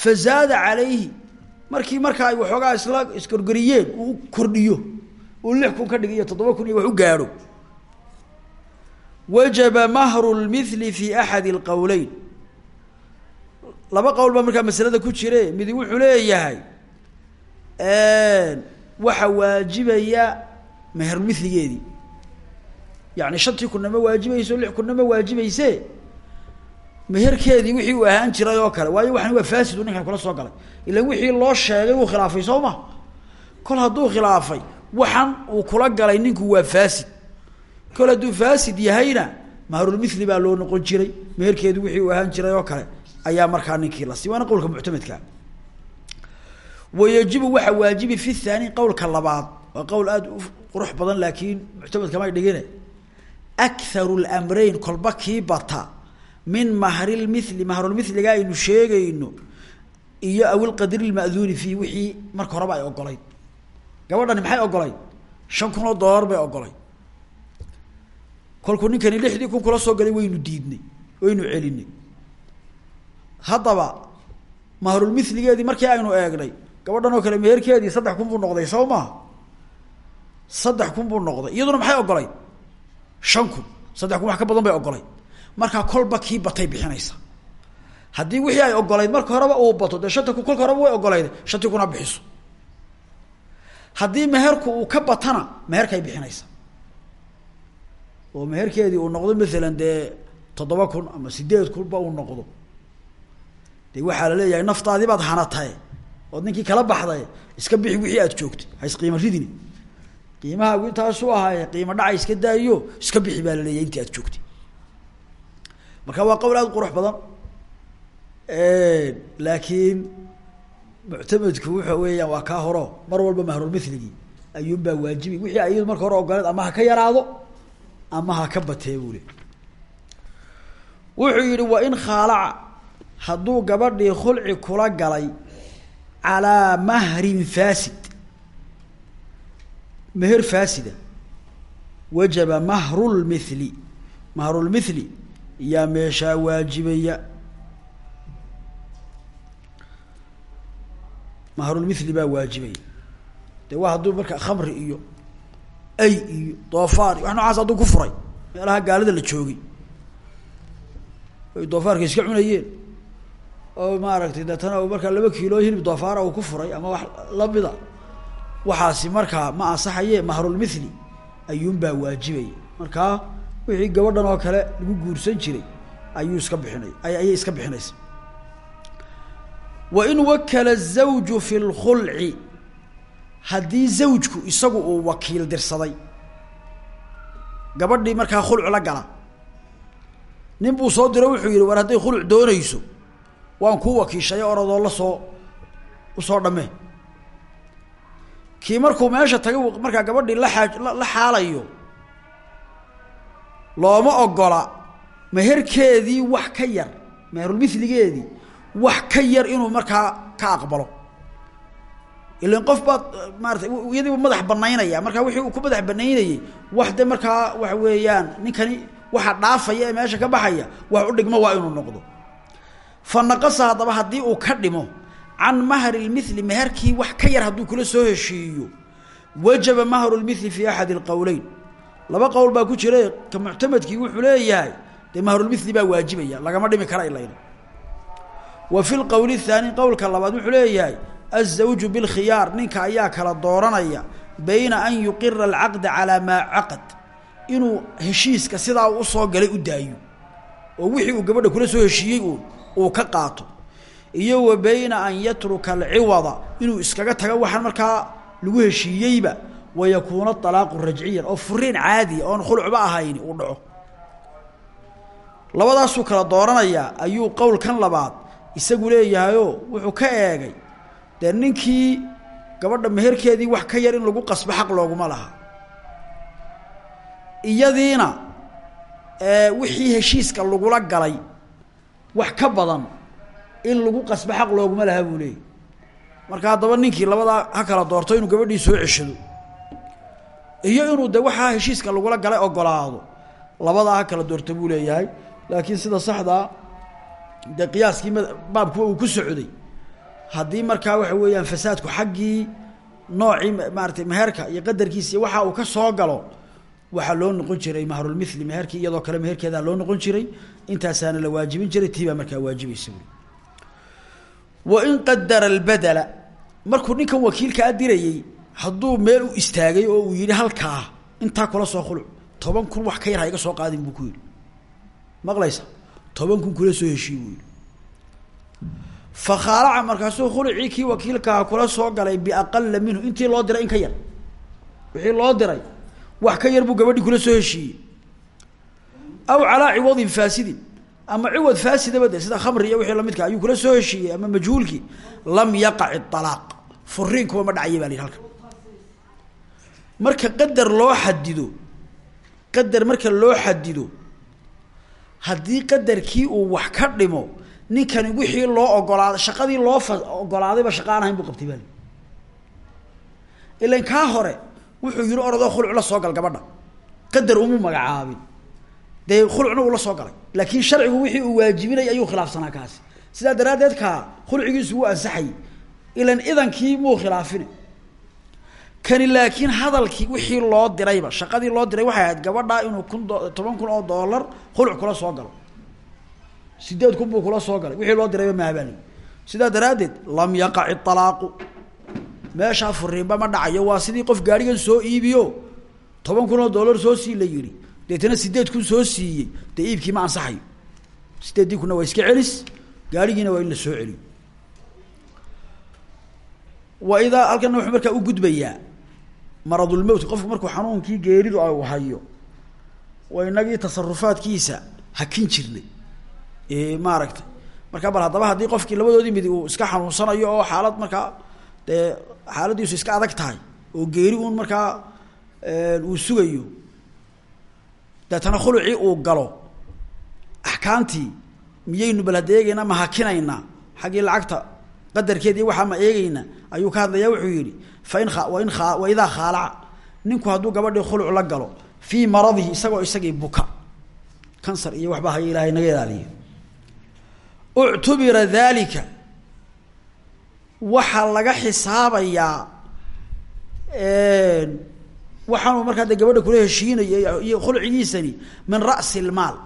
fa zaada calayhi. Markii markaa ay waxoogaa isla isgorgoriyeen uu kordhiyo uu lix kun ka dhigiyo toddoba kun iyo wax u gaadho wajaba mahru lmithli fi axadi alqowleyn laba qowl baa markaa masalada ku jire midi wuxuu leeyahay waxa waajibaya meherulmithligeedii yani shantii kunna ma waajibayso lix kunna ma waajibayse meherkeedii wixii uu ahaan jiray oo kale. Waayo waxani waa faasidu ninkan kula soo galay. Ilan wixii loo sheegay uu khilaafay soo ma? Kol hadduu khilaafay waxan uu kula galay ninku waa faasid. Kol hadduu faasid yahayna mahrulmithli baa loo noqon jiray. Meherkeedu wixii uu ahaan jiray oo kale ayaa markaa ninkii la sii waana qowlka muctamedkaa wayajibu waxa waajibi fi thaani qowlka labaad. Waa qowl aada u qurux badan laakiin muctamedka may dhigine. Akharu lmreyn kolba kii bata min mahrilmithli mahrulmithliga aynu sheegayno iyo awilqadri lma'duuni fiih wixii marka horeba ay ogolayd. Gabadhani maxay ogolayd? Shan kun oo dollar bay ogolayd. Kolkuu ninkani lixdii kun kula soo galay waynu diidnay waynu celinay. Haddaba mahrulmithligeedii markii aynu eegnay gabadhan oo kale meherkeedii saddex kun buu noqday soo maha saddex kun buu noqday. Iyaduna maxay ogolayd? Shan kun. Saddex kun wax ka badan bay ogolayd markaa kolba kii batay bixinaysa. Haddii wixii ay ogolayd marka horeba uu bato dee shanta kun kolka horeba way ogolayd shantii kuna bixiso. Haddii meherku uu ka batana meherkay bixinaysa. Oo meherkeedii uu noqdo maalan dee toddoba kun ama sideed kunba uu noqdo. De la leeyahay naftaadii baad hanatae ood ninkii kala baxday iska bixi wixii aad joogtay. Hays qiimo ridini. Qiimahaagu intaasu ahaaye qiimo dhacay iska daayo iska bixi baa la leeyahay intii aad joogtay marka waa qowl aada qurux badan. Laakiin muctamedku waxa weeyaan waa kaa horo mar walba mahrulmithligii ayuunbaa waajibi. Wixii ayadu marka hore ogoleed ama ha ka yaraado ama ha ka batee buu le wuxuu yihi wa in khaalaca hadduu gabadhii khulci kula galay calaa mahrin faasid. Meher faasida. Wajaba mahrulmithli mahrulmithli yaa meeshaa waajibaya. Mahrulmithli baa waajibaya. De waa hadduu marka khamri iyo ay iyo doofaar iyo wax noocaas hadduu ku furay meelaha gaalida la joogay ay doofaarka iska cunayeen. Oo maaragtay deetana markaa laba kiilo hilib doofaara uu ku furay ama wax lamida waxaasi markaa ma ansaxaye mahrulmithli ayuunbaa waajibaya. Markaa wixii gabadhan oo kale lagu guursan jiray ayuu iska bixinay ayay iska bixinaysa wa in wakala zawju fi lkhulci haddii zawjku isagu uu wakiil dirsaday gabadhii markaa khulc la gala nin buu soo diro wuxuu yihi war hadday khuluc doonayso waan kuu wakiishay orodoo la soo u soo dhammee. Kii markuu meesha tagay markaa gabadhii la xaaj la xaalayo looma ogola meherkeedii wax ka yar meherulmithligeedii wax ka yar inuu markaa ka aqbalo. Ilan qof baad maarata iyadiibu madax banaynaya markaa wixii uu ku madax banaynayey wax de markaa waxa weeyaan ninkani waxa dhaafaya ee meesha ka baxaya wax u dhigmo waa inuu noqdo. Fa naqasa haddaba haddii uu ka dhimo can mahri lmithli meherkii wax ka yar hadduu kula soo heshiiyo wajaba mahru lmithli fi axadi alqowleyn laba qowl baa ku jira ka muctamadkii wuxuu leeyahay dee mahrulmithli baa waajibaya lagama dhimi kara ilayna wa fi lqowli thaani qowlka labaad wuxuu leeyahay azawju bilkhiyaar ninka ayaa kala dooranaya bayna an yuqira alcaqda calaa maa caqad inuu heshiiska sidaa uu u soo galay u daayo oo wixii uu gabadha kula soo heshiiyey uun uu ka qaato. Iyo wa bayna an yatruka alciwada inuu iskaga tago waxaan markaa lagu heshiiyeyba wayakuuna alaaqu rajciyan oo furiin caadiya oon khulucba ahayni uu dhaco labadaasuu kala dooranayaa ayuu qowlkan labaad isagu leeyahayoo wuxuu ka eegay dee ninkii gabadha meherkeedii wax ka yar in lagu qasbo xaq looguma laha iyadiina wixii heshiiska lagula galay wax ka badan in lagu qasbo xaq looguma laha buu leeyay marka haddaba ninkii labadaa ha kala doorto inuu gabadhii soo ceshado iyo inuu de waxaa heshiiska lagula galay ogolaado labadaa ha kala doorto buu leeyahay. Laakiin sida saxdaa dee qiyaaskii m uu ku socday. Haddii markaa waxa weeyaan fasaadku xaggii noocii maaratay meherka iyo qadarkiisa waxa uu ka soo galo waxaa loo noqon jiray mahrulmithli meherkii iyadoo kale meherkeedaa loo noqon jiray. Intaasaana la waajibin jiray tii baa markaa waajibaysa wy wain qadara albadela markuu ninkan wakiilkaa dirayey hadduu meel u istaagay oo uu yidhi halkaa intaa kula soo khuluc toban kun wax ka yar ha soo qaadin buu ku yidhi. Maqlaysa? Toban kun kula soo heshii buu yidhi. Fakhaalaca markaasuu khulucii kii wakiilkaa kula soo galay biaqala minhu intii loo diray in ka yar. Wixii loo diray wax ka yar buu gabadhii kula soo heshiiyey. Aw calaa ciwadin faasidin ama ciwad faasidaba de sida khamri iyo wixii lamidka ayuu kula soo heshiiyey ama majhuulkii lam yaqac alaaq furiinkuba ma dhacaya ba la yidhi halkan marka qadar loo xadido qadar marka loo xadido haddii qadarkii uu wax ka dhimo ninkani wixii loo ogolaaday shaqadii loo fa ogolaadayba shaqa aan ahayn buu qabtay bali ilan kaa hore wuxuu yihi orodoo khuluc la soo gal gabadha. Qadar umu magacaabin. Dee khulucna uu la soo galay. Laakiin sharcigu wixii uu waajibinay ayuu khilaafsanaa kaasi. Sidaa daraaddeed kaa khulucigiisu wuu ansaxayay ilan idankii muu khilaafine kani laakiin hadalkii wixii loo dirayba shaqadii loo diray waxay ahayd gabadhaa inuu kun toban kun oo doolar khuluc kula soo galo. Sideed kun buu kula soo galay wixii loo dirayba mahabaali sidaa daraaddeed lam yaqaci alaaqu meeshaa furiinba ma dhacayo waa sidii qof gaarigan soo iibiyo. Toban kun oo doolar soo sii la yihi deetana sideed kun soo siiyey dee iibkii ma ansaxayo. Sideeddii kunna waa iska celis gaarigiina waa in la soo celiyo. Wa idaa halkana wuxuu markaa u gudbayaa maradulmowt qofku markuu xanuunkii geeridu ay hayo waa inagii tasarufaadkiisa hakin jirnay maaragtay. Markaa bal haddaba haddii qofkii labadoodii midi uu iska xanuunsanayo oo xaalad markaa dee xaaladiisu iska adag tahay oo geeri uun markaa uu sugayo deetana khulucii uu galo. Axkaamtii miyaynu bal hadda eegeynaa ma hakinaynaa xaggii lacagta qadarkeedii waxaa ma eegeynaa ayuu ka hadlayaa wuxuu yidhi fain wain wa idaa khaalaca ninku hadduu gabadhii khuluc la galo fii maradihi isagoo isagii buka. Kansar iyo waxbaa haya ilahay naga ilaaliyo. uctubira dalika waxaa laga xisaabayaa waxaanuu markaa de gabadha kula heshiinayo iyo khulcigiisani min ra'si lmaal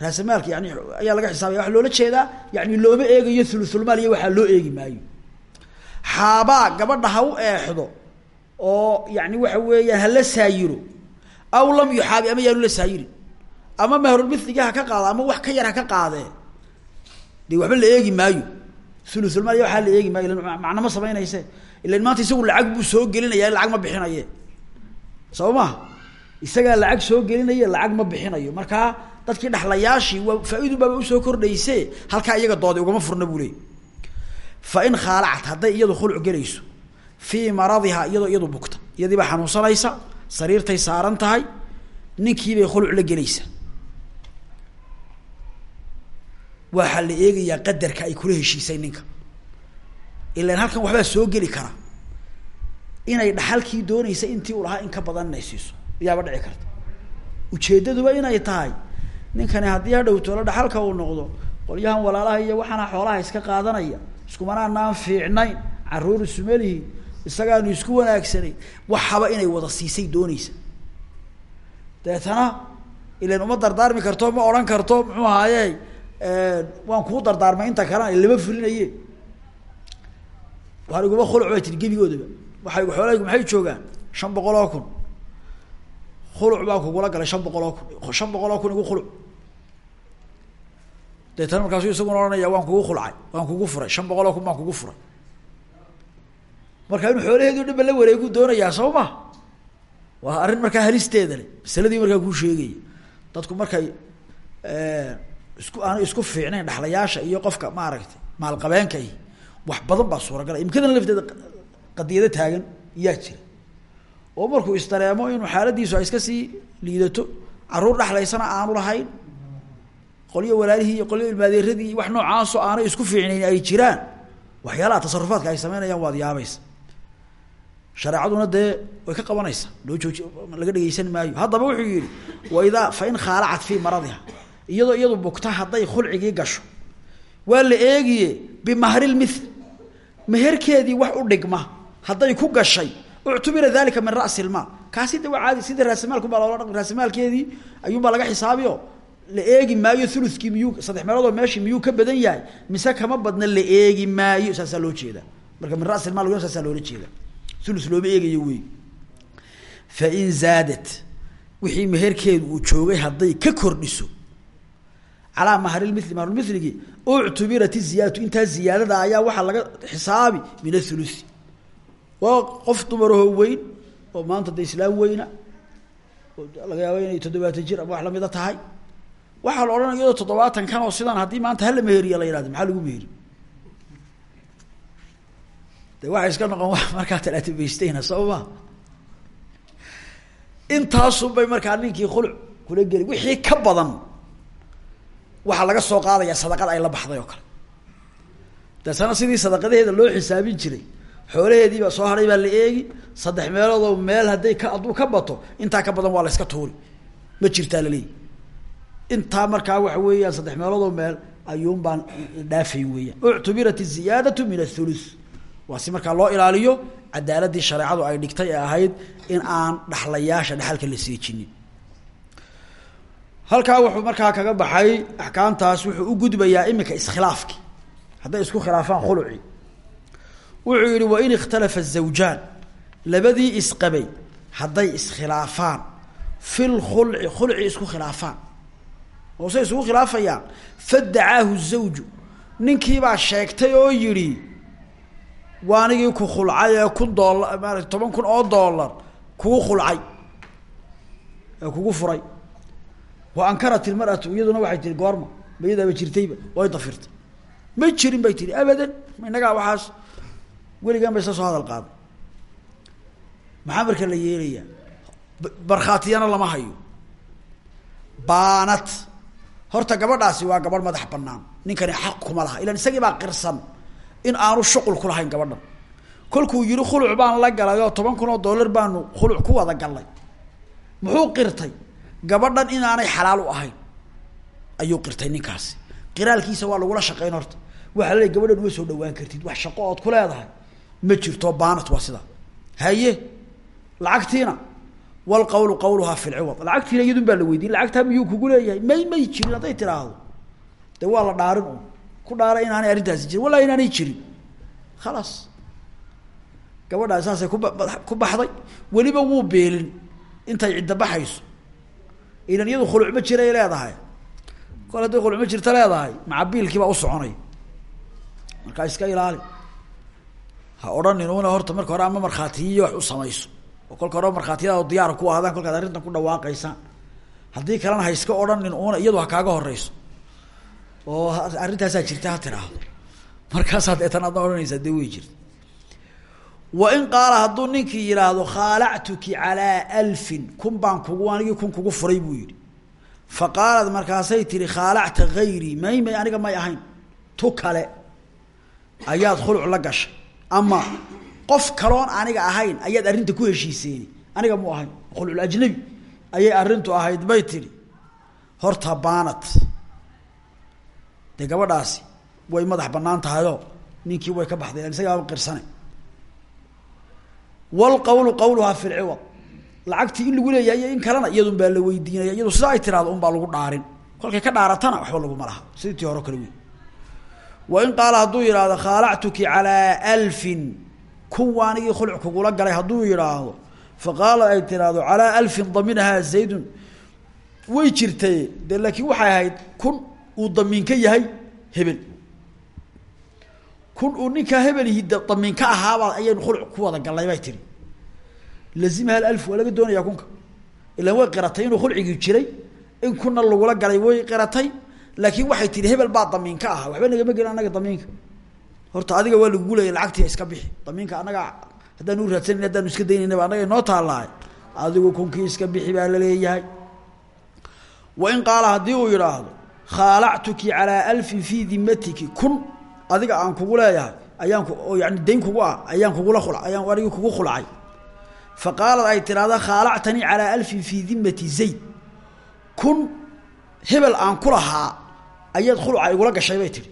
raasamaalka yani ayaa laga xisaabaya. Waxa loola jeedaa yani looma eegayo thuluthulmaal iyo waxaa loo eegi maayo xaabaa gabadha ha u eexdo oo yani waxa weeyaan hala saayiro aw lam yuxaabi ama yaanu la saayirin ama mehrulmithliga ha ka qaado ama wax ka yar ha ka qaadee. Dee waxba la eegi maayo. Ulusulmaal iyo waxaa la eegi maayo macna ma samaynayse ilan maanta isagu lacag buu soo gelinaya lacag ma bixinaye. Soo maha isagaa lacag soo gelinaye lacag ma bixinayo. Markaa dadkii dhexlayaashii waa faa-idu baaba u soo kordhayse halkaa iyaga doodi ugama furna buu fa in khaalacat hadday iyadu khuluc gelayso fii maradihaa iyadoo iyadu bugta iyadii baa xanuunsanaysa sariirtay saaran tahay ninkiibay khuluc la gelaysa waxaa la eegayaa qadarka ay kula heshiisay ninka ilan halkan waxbaa soo geli kara inay dhaxalkii doonaysa intii u lahaa in ka badan inay siiso iyaaba dhici karta ujeeddaduba inay tahay ninkani haddii hadhowtoola dhaxalka uu noqdo qolyahan walaalaha iyo waxaana xoolaha iska qaadanaya iskumanaanaan fiicnayn carruur isumelihi isagaanu isku wanaagsanayn waxaba inay wada siisay doonaysa. Deetana ilan uma dardaarmi karto ma odhan karto muxuu ahaaye waan kuu dardaarmay inta kalena lama fulinaye. Waan iguma khuluc bay tiri gebigoodaba. Waxay xoolahaygu maxay joogaan? Shan boqol oo kun. Khuluc baa kugula galay shan boqol oo kun. Shan boqol oo kun igu khuluc deetana markaasu isaguna ohanaya waan kugu khulcay waan kugu furay shan boqol oo kun baan kugu furay. Marka inuu xoolaheedu dhanba la wareegu doonayaa soo waa arrin markaa halisteeda le masaladii markaa kuu sheegaya dadku markay isku aana isku fiicnayn dhexlayaasha iyo qofka maaragtay maalqabeenka i wax badan baa suuragala imikadan lafteeda qadiyado taagan yaa jira. Oo markuu isdareemo inuu xaaladiisu ay iska sii liidato carruur dhexlaysana aanu lahayn qolyo walaalihii iyo qolyo ilmaadeeradii iyo wax noocaasoo aanay isku fiicnayn ay jiraan waxyaalaha tasarufaadka ay sameynayaan waad yaabaysa. Shareecaduna dee way ka qabanaysa loo jooji laga dhegeysan maayo. Haddaba wuxuu yihi waidaa fa in khaalacat fii maradiha. Iyadoo iyadu bugta hadday khulcigii gasho waa la eegiye bimahrilmithl meherkeedii wax u dhigma hadday ku gashay uctubira dalika min ra'si ilmaal kaasi de waa caadi sida raasimaalku baa loola dhaqmi raasimaalkeedii ayuunbaa laga xisaabiyo la eegi maayo ulukii miyuu saddex meeloodoo meeshii miyuu ka badan yahay mise kama badna la eegi maayo saasaa loo jeedaa. Marka min ra'si ilmaal saasaa loola jeeda ulu looma eegayo wey fain zaadat wixii meherkeedu uu joogay hadday ka kordhiso calaa mahrlmili mahrulmiligii uctubirat iziyaadatu intaa ziyaadada ayaa waxaa laga xisaabi min athulusi waa qof dumarahoo weyn oo maanta de islaam weyna oo laga yaabo inay toddobaatan jir ama wax lamida tahay waxaa la odhanaya iyadoo toddobaatan kan oo sidaan haddii maanta hala meheriya la yihahdo maxaa lagu meheri de waxay iska noqon markaa talaatabaystayna soo ma intaasunbay markaa ninkii khuluc kula geli. Wixii ka badan waxaa laga soo qaadaya sadaqada ay la baxday oo kale. Deetana sidii sadaqadaheeda loo xisaabin jiray xoolaheedii soo hadhay baa la eegi saddex meeloodoo meel hadday ka hadduu ka bato intaa ka badan waa la iska tuuri. Ma jirtaa laleeyi intaa markaa waxa weeyaan saddex meeloodoo meel ayuun baan dhaafay weeyaan. Uctubirat iziyaadatu min athuluth waa si markaa loo ilaaliyo cadaaladii shareecadu ay dhigtay ahayd in aan dhaxlayaasha dhexalka la seejinin halkaa wuxuu markaa kaga baxay axkaamtaas wuxuu u gudbayaa iminka iskhilaafki. Hadday isku khilaafaan khuluci. Wuxuu yihi wain ikhtalafa azawjaan labadii isqabay hadday iskhilaafaan. Fi lkhulci khulci isku khilaafaan oo say isugu khilaafayaan fadacaahu zawju. Ninkiibaa sheegtay oo yidhi waanigii ku khulcay ee kun doolar maarata toban kun oo doolar kugu khulcay ee kugu furay. Wa ankarat ilmar'atu iyaduna waxay tihi goorma mayadaaba jirtayba way dafirtay. Ma jirin bay tihi abadan inagaa waxaas weligaan ba isla soo hadal qaaday. Maxaa marka la yeelayaa? Barkhaatiyana lama hayo. Baanat horta gabadhaasi waa gabadh madax banaan ninkani xaq kuma laha. Ilan isagii baa qirsan in aanu shuqul ku lahayn gabadhan kolkuu yihi khuluc baan la galay oo toban kun oo dollar baanu khuluc ku wada galnay muxuu qirtay? Gabadhan inaanay xalaal u ahayn. Ayuu qirtay ninkaasi. Qiraalkiisa waa lagula shaqeyn horta. Waxaa la gabadhan uma soo dhawaan kartid. Wax shaqo ood ku leedahay. Ma jirto baanat waa sidaa haye lacagtiina walqawlu qawluhaa fi lciwad lacagtiina iyadun baa la weydiin lacagtaa miyuu kugu leeyahay may may jirin hadday tiraahdo de waa la dhaarin un ku dhaara inaanay arrintaasi jirin wallahi inaanay jirin khalaas gabadhaas saasay kuba ku baxday weliba wuu beelin intay cidda baxayso ilan iyadu khuluc ma jiray leedahay kol hadday khuluc ma jirta leedahay macabiilkii baa u soconay markaa iska ilaali ha odhanin una horta marka hore ama markhaatiyiyo wax u samayso oo kolka hore markhaatiyada diyaar ku ahdaan kolkaad arrintan ku dhawaaqaysaan haddii kalena ha iska odhanin una iyadu ha kaaga horeyso oo arrintaasaa jirta ha tiraahdo. Markaasaa deetan adna odhanaysaa dee wey jirta. Wa in qaala hadduu ninkii yidhaahdo khaalactuki calaa alfin kun baan kugu anigii kun kugu furay buu yidhi. Fa qaalad markaasay tihi khaalacta hayrii may may aniga may ahayn. Tu kale ayaad khuluc la gashay. Ama qof kaloon aniga ahayn ayaad arrinta ku heshiiseeni aniga mu ahayn. Khulucul ajnabi ayay arrintu ahayd bay tidhi. Horta baanad. Dee gabadhaasi way madax banaan tahayoo ninkii way ka baxday isagaaba qirsane. Wlqawlu qawluhaa fi lciwad lacagtii in lagu leeyahay iyo in kalena iyadun baa la weydiinaya iyadu sidaa ay tiraado un baa lagu dhaarin. Kolkay ka dhaaratana waxba laguma laha sidii tii hore kale wey wain qaala hadduu yidhaahdo khaalactuki calaa alfin kuwa anigii khuluc kugula galay hadduu yidhaahdo. Fa qaala ay tiraahdo calaa alfin daminahaa zaydun. Way jirtay. De laakiin waxay ahayd kun uu damiin ka yahay hebel. Kun uu ninkaa hebelihii damiin ka ahaabaa ayaynu khuluc ku wada gallay bay tiri lazimaha alf waa laga doonayaa kunka. Ilaan way qiratay inuu khulcigii jiray in kunna lagula galay way qiratay. Laakiin waxay tihi hebel baa damiin ka aha waxba nagama gelin anaga damiinka horta adiga waa lagugu leeyay lacagtii iska bixi. Damiinka anaga haddaanu raadsanan haddaanu iska daynaynaba anaga inoo taalahay adigu kunkii iska bixi baa la leeyahay wain qaala haddii uu yidhaahdo khaalactuki calaa alfin fii dimatiki kun adiga aan kugu leeyahay ayaan yani dayn kugu ah ayaan kugula khula ayaan anigii kugu khulacay. Fa qaalad ay tidhaahda khaalactanii calaa alfin fii dimati zayd. Kun hebel aan ku lahaa ayaad khuluca igula gashay bay tihi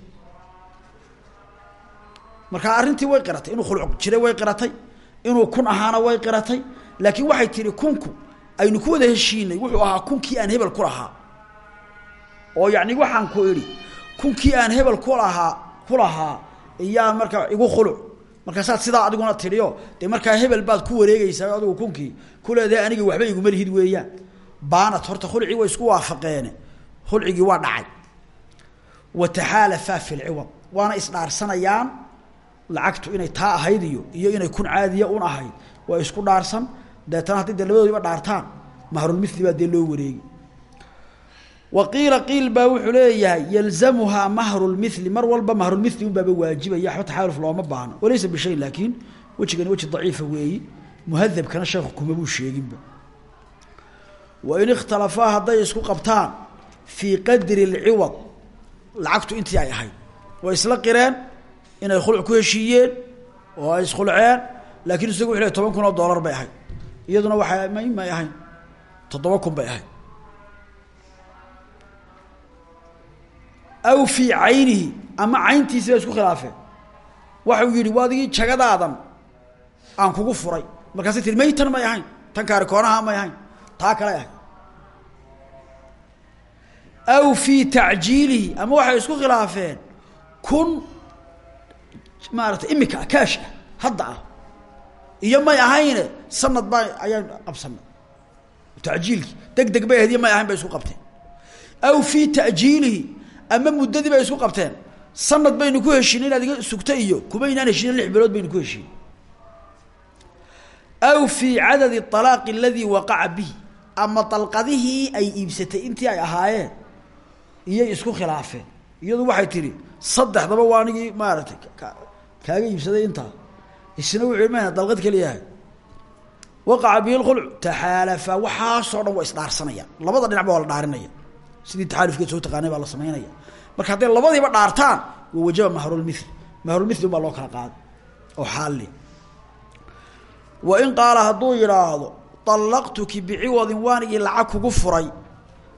markaa arrintii way qiratay inuu khuluc jiray way qiratay inuu kun ahaana way qiratay laakiin waxay tihi kunku aynu ku wada heshiinay wuxuu ahaa kunkii aan hebel ku lahaa. Oo yacni waxaan ku idhi kunkii aan hebel ku lahaa ku lahaa iyaa markaa igu khuluc. Markaasaad sidaa adiguna tidhiyo dee markaa hebel baad ku wareegeysaa adigu kunkii ku leedahay anigii waxba iguma lihid weeyaan. Baanad horta khulcii way isku waafaqeene. Khulcigii waa dhacay. Wa taxaalafaa fi lciwad waana isdhaarsanayaan lacagtu inay taa ahayd iyo iyo inay kun caadiya un ahayd waa isku dhaarsan. Deetana haddii dee labadoodiba dhaartaan mahrulmili baa loo wareegi. Wa qiila qiil baa wuxuu leeyahay yalzamuhaa mahrulmili mar walba mahrulmili un baaba waajibaya waxba taxaaluf looma baahno. Walaysa bishayin laakiin wejigani weji daciifa weeyi muhadabkana sheekhu kuma buu sheeginba. Wain ikhtalafaa hadday isku qabtaan fii qadri lciwad lacagtu intii ay ahayd way isla qireen inay khuluc ku heshiiyeen oo ay iskhulceen laakiin isagu wuxu le toban kun oo dollar bay ahayd. Iyaduna waxay may may ahayn toddoba kun bay ahayd. Aw fii caynihi ama cayntiisi bay isku khilaafeen waxau yihi waa adigii jagadaadan aan kugu furay. Markaasay tiri may tan may ahayn tan kaari koonaha may ahayn taa kale ahayd aw fii tacjiilihi ama waxay isku khilaafeen kun maaratay imika kaash hadda ah. Iyo may ahayne sanad baa ayaan qabsanay. Tajiilkii deg deg bay ahayd iyo may isku qabteen. Aw fii ta'jiilihi ama muddadii bay isku qabteen. Sanad baynu ku heshiinay inaad iga sugta iyo kumaynaan heshiinin lix bilood baynu ku heshiinay aw fii cadadi alaaqi aladii waqaca bihi ama dalqadihii ay iibsatay intii ay ahaayeen iyay isku khilaafeen. Iyadu waxay tihi saddexdaba waa anigii maaratay kaaga iibsaday intaa isna wuxuu mayna dalqad keliyahay waqaca bihi lkhulc taxaalafa waxaasoo dhan waa isdhaarsanayaan labada dhinacba waa dhaarinaya. Sidii taxaalufkeed soo taqaanay baa la samaynaya. Marka hadday labadiiba dhaartaan wa wajaba mahrulmil mahrulmili un baa loo kala qaaday oo xaalli. Wain qaala hadduu yidhaahdo allaqtuki biciwadin waanigii lacag kugu furay.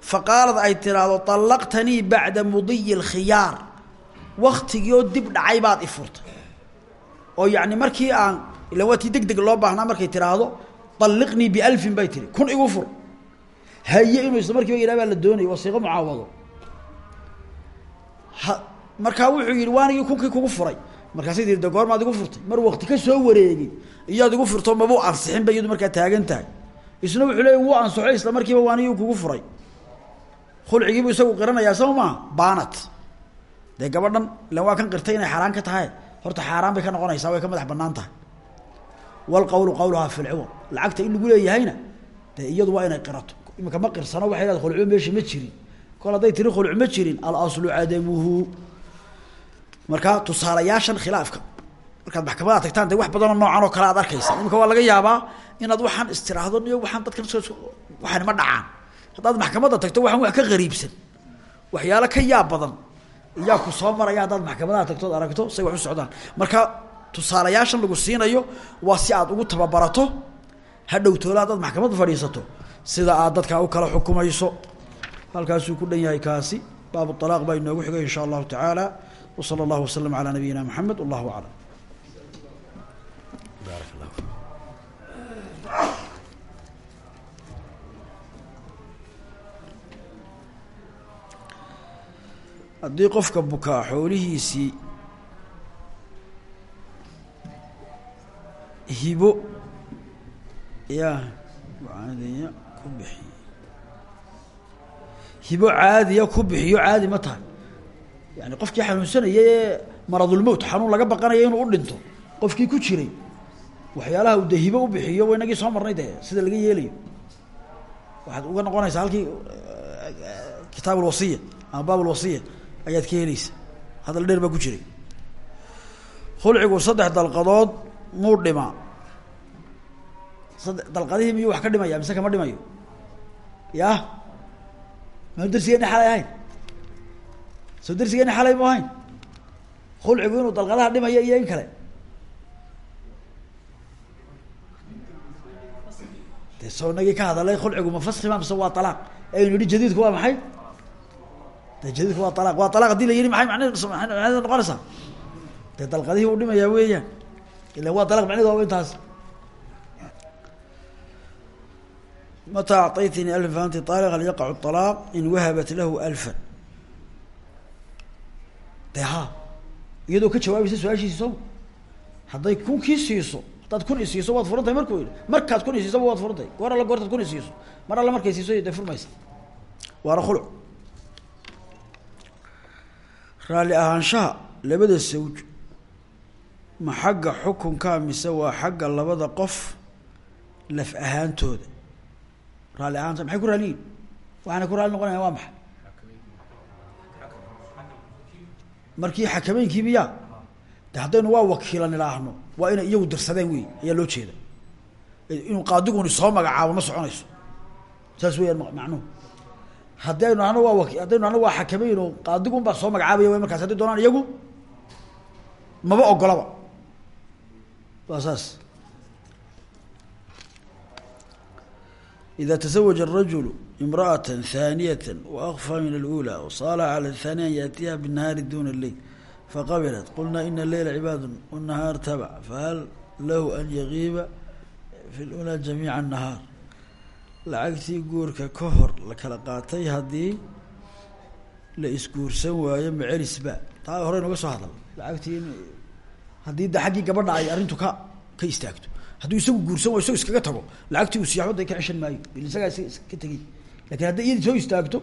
Fa ay tidhaahdo allaqtanii bacda mudiyi lkhiyaar waktigii dib dhacay baad i oo yacni markii aan ila waa tii loo baahnaa markay tidhaahdo alliqnii bialfin bay tihi kun igu fur. Haye inuu isla markiiba yidhah la doonaya wasiiqo mucaawado. Ha markaa wuxuu yidhi waanigii kunkii kugu furay. Markaasay tii de goormaad igu furtay. Mar wakti ka soo wareegay iyaad igu furto mabuu ansixinba iyadu markaa taagan isna wuxuu leey wuu ansaxo isla markiiba waaniyu kugu furay. Khulcigiibu isagu qiranayaa soo maa baanat. Dee gabadhan ilan waa kan qirtay inay xaaraan ka tahay horta xaaraan bay ka noqonaysaa way ka madax bannaan tahay. Wlqawlu qawluhaa fi lciwad lacagta in lagu leeyahayna dee iyadu waa inay qirato. Imika ma qirsano waxay leeda khulco meesha ma jirin. Kol hadday tiri khulc ma jirin alaslu cadamuhu markaa tusaalayaashan khilaafka. Markaad maxkamadaha tagtaan de wax badanoo noocan oo kale aad arkaysa imika waa laga yaabaa inaad waxaan istiraahdo niyo waxaan dadkan waxaan ma dhacaan. Haddaad maxkamadda tagto waxaan wax ka qariibsan. Waxyaalo ka yaab badan iyaa ku soo maraya haddaad maxkamadaha tagtood aragto say wax u socdaan. Marka tusaalayaashan lagu siinayo waa si aad ugu tababarato hadhow toola haddaad maxkamad fadhiisato sida aad dadkaa u kala xukumayso. Halkaasuu ku dhan yahay kaasi. Baabu alaaq baa inoogu xigay insha allahu tacaala. Wa sala allahu wasalam calaa nabiyina maxamed wallahu aclam haddii qofka bukaa xoolihiisii hibo yaa caadiya ku bixiyo. Hibo caadiya ku bixiyo caadi ma tahay yani qofkii xanuunsanaya ee maradulmowt xanuun laga baqanaya inuu u dhinto qofkii ku jiray waxyaalaha u de hibo u bixiyo wa inagii soo marnay dee sida laga yeelayo. Waxaad uga noqonaysaa halkii kitaab alwasiya ama baab alwasiya ayaad ka helaysa hadal dheer baa ku jiray. Khulcigu saddex dalqadood muu dhimaa sadde dalqadihii miyuu wax ka dhimaya mise kama dhimayo? Ya mau darsigeeni xalay ahayn? Soo darsigeeni xalay mu ahayn? Khulcigu inuu dalqadaha dhimayo iyo in kale. De soo nagii ka hadalay khulcigu ma faski ma mise waa alaaq aynu yihi jadiidku waa maxay de jadiidku waa alaq waa alaq haddii la yihi maay man macneeda noqonaysaa? Dee dalqadihii uu dhimayaa weeyaan. Ilan waa dalaq macneed waaba intaas mataa acطaytini alfa faanti aaliq hal yaqacu alaaq in wahabat lahu alfan. De ha ka jawaabaysa su'aashiisi sooma hadday kunkii kun isiiso waad furantahay markuu yihi markaad kun isiisaba waad furantahay goor alla goortaad kun isiiso mar alla markay siiso de furmaysa. Waana khuluc raalli ahaanshaha labada sawj ma xagga xukunkaa mise waa xagga labada qof laf ahaantooda. Raalli ahaanta maxay ku raaliyiin waxaana ku raali noqonaya waa maxay? Markii xakameynkiiba ya de haddaynu waa wakiilan idhaahno waa inay iyagu dirsadeen wey ayaa loo jeeda. Inuu qaadiguni soo magacaabo ma soconayso. Saas weyaan macnuhu haddaynu ana waa waki haddaynu ana waa xakamayno qaadigun baa soo magacaabaya way markaas hadday doonaan iyagu maba ogolaba waa saas إذا تزوج الرجل امرأة ثانية وأخفى من الأولى وصالح على الثانية أن يأتيها بالنهار دون الليل فقبلت قلنا إن الليل عباد والنهار تبع فهل له أن يغيب في الأولى جميع النهار lacagtii guurka ka hor la kala qaatay haddii la isguursan waayo macelisba taa hore noga soo hadal lacagtii haddii de xaggii gabadha ay arrintu ka ka istaagto. Hadduu isagu guursan waayo isago iskaga tago lacagtii uu de ka ceshan maayo isagaa iska tegey laakiin hadday iyadii soo istaagto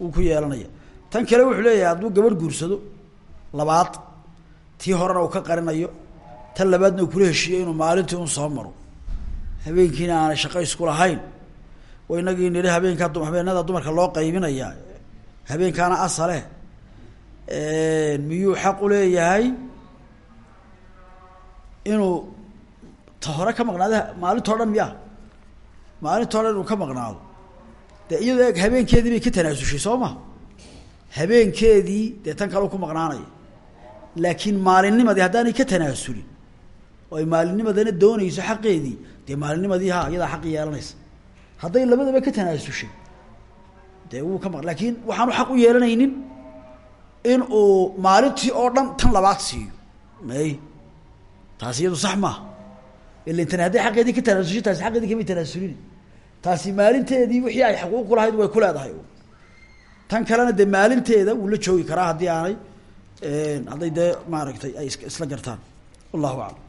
wuu ku yeelanaya. Tan kale wuxuu leeyahay hadduu gabadh guursado labaad tii horena uu ka qarinayo tan labaadna uu kula heshiiyo inuu maalintii un soo maro. Habeenkiina aanay shaqo isku lahayn inagii nidhi habeenkaa habeenada dumarka loo qaybinayaa habeenkaana asale miyuu xaq u leeyahay? Inuu ta hore ka maqnaado maalintao dhan miya maalintao dhan inuu ka maqnaado. Dee iyadoo habeenkeedii bay ka tanaasushay soo ma? Habeenkeedii dee tan kale ku maqnaanaya. Laakiin maalinnimadii haddaanay ka tanaasulin oo ay maalinnimadana doonayso xaqeedii dee maalinnimadii ha iyadaa xaqi yeelanaysa hadday labadaba ka tanaasushay dee wuu ka maq laakiin waxaanu xaq u yeelanaynin in uu maalintii oo dhan tan labaad siiyo. May taasi iyadu sax maaha ila tani hadday xaqeedii ka tanaasushay taasi xaqeedii kamay tanaasulin taasi maalinteedii wixii ay xaquuq lahayd way ku leedahay. Tan kalena dee maalinteeda wuu la joogi karaa haddii aanay hadday dee maaragtay ay isla gartaan. Wallahu aclam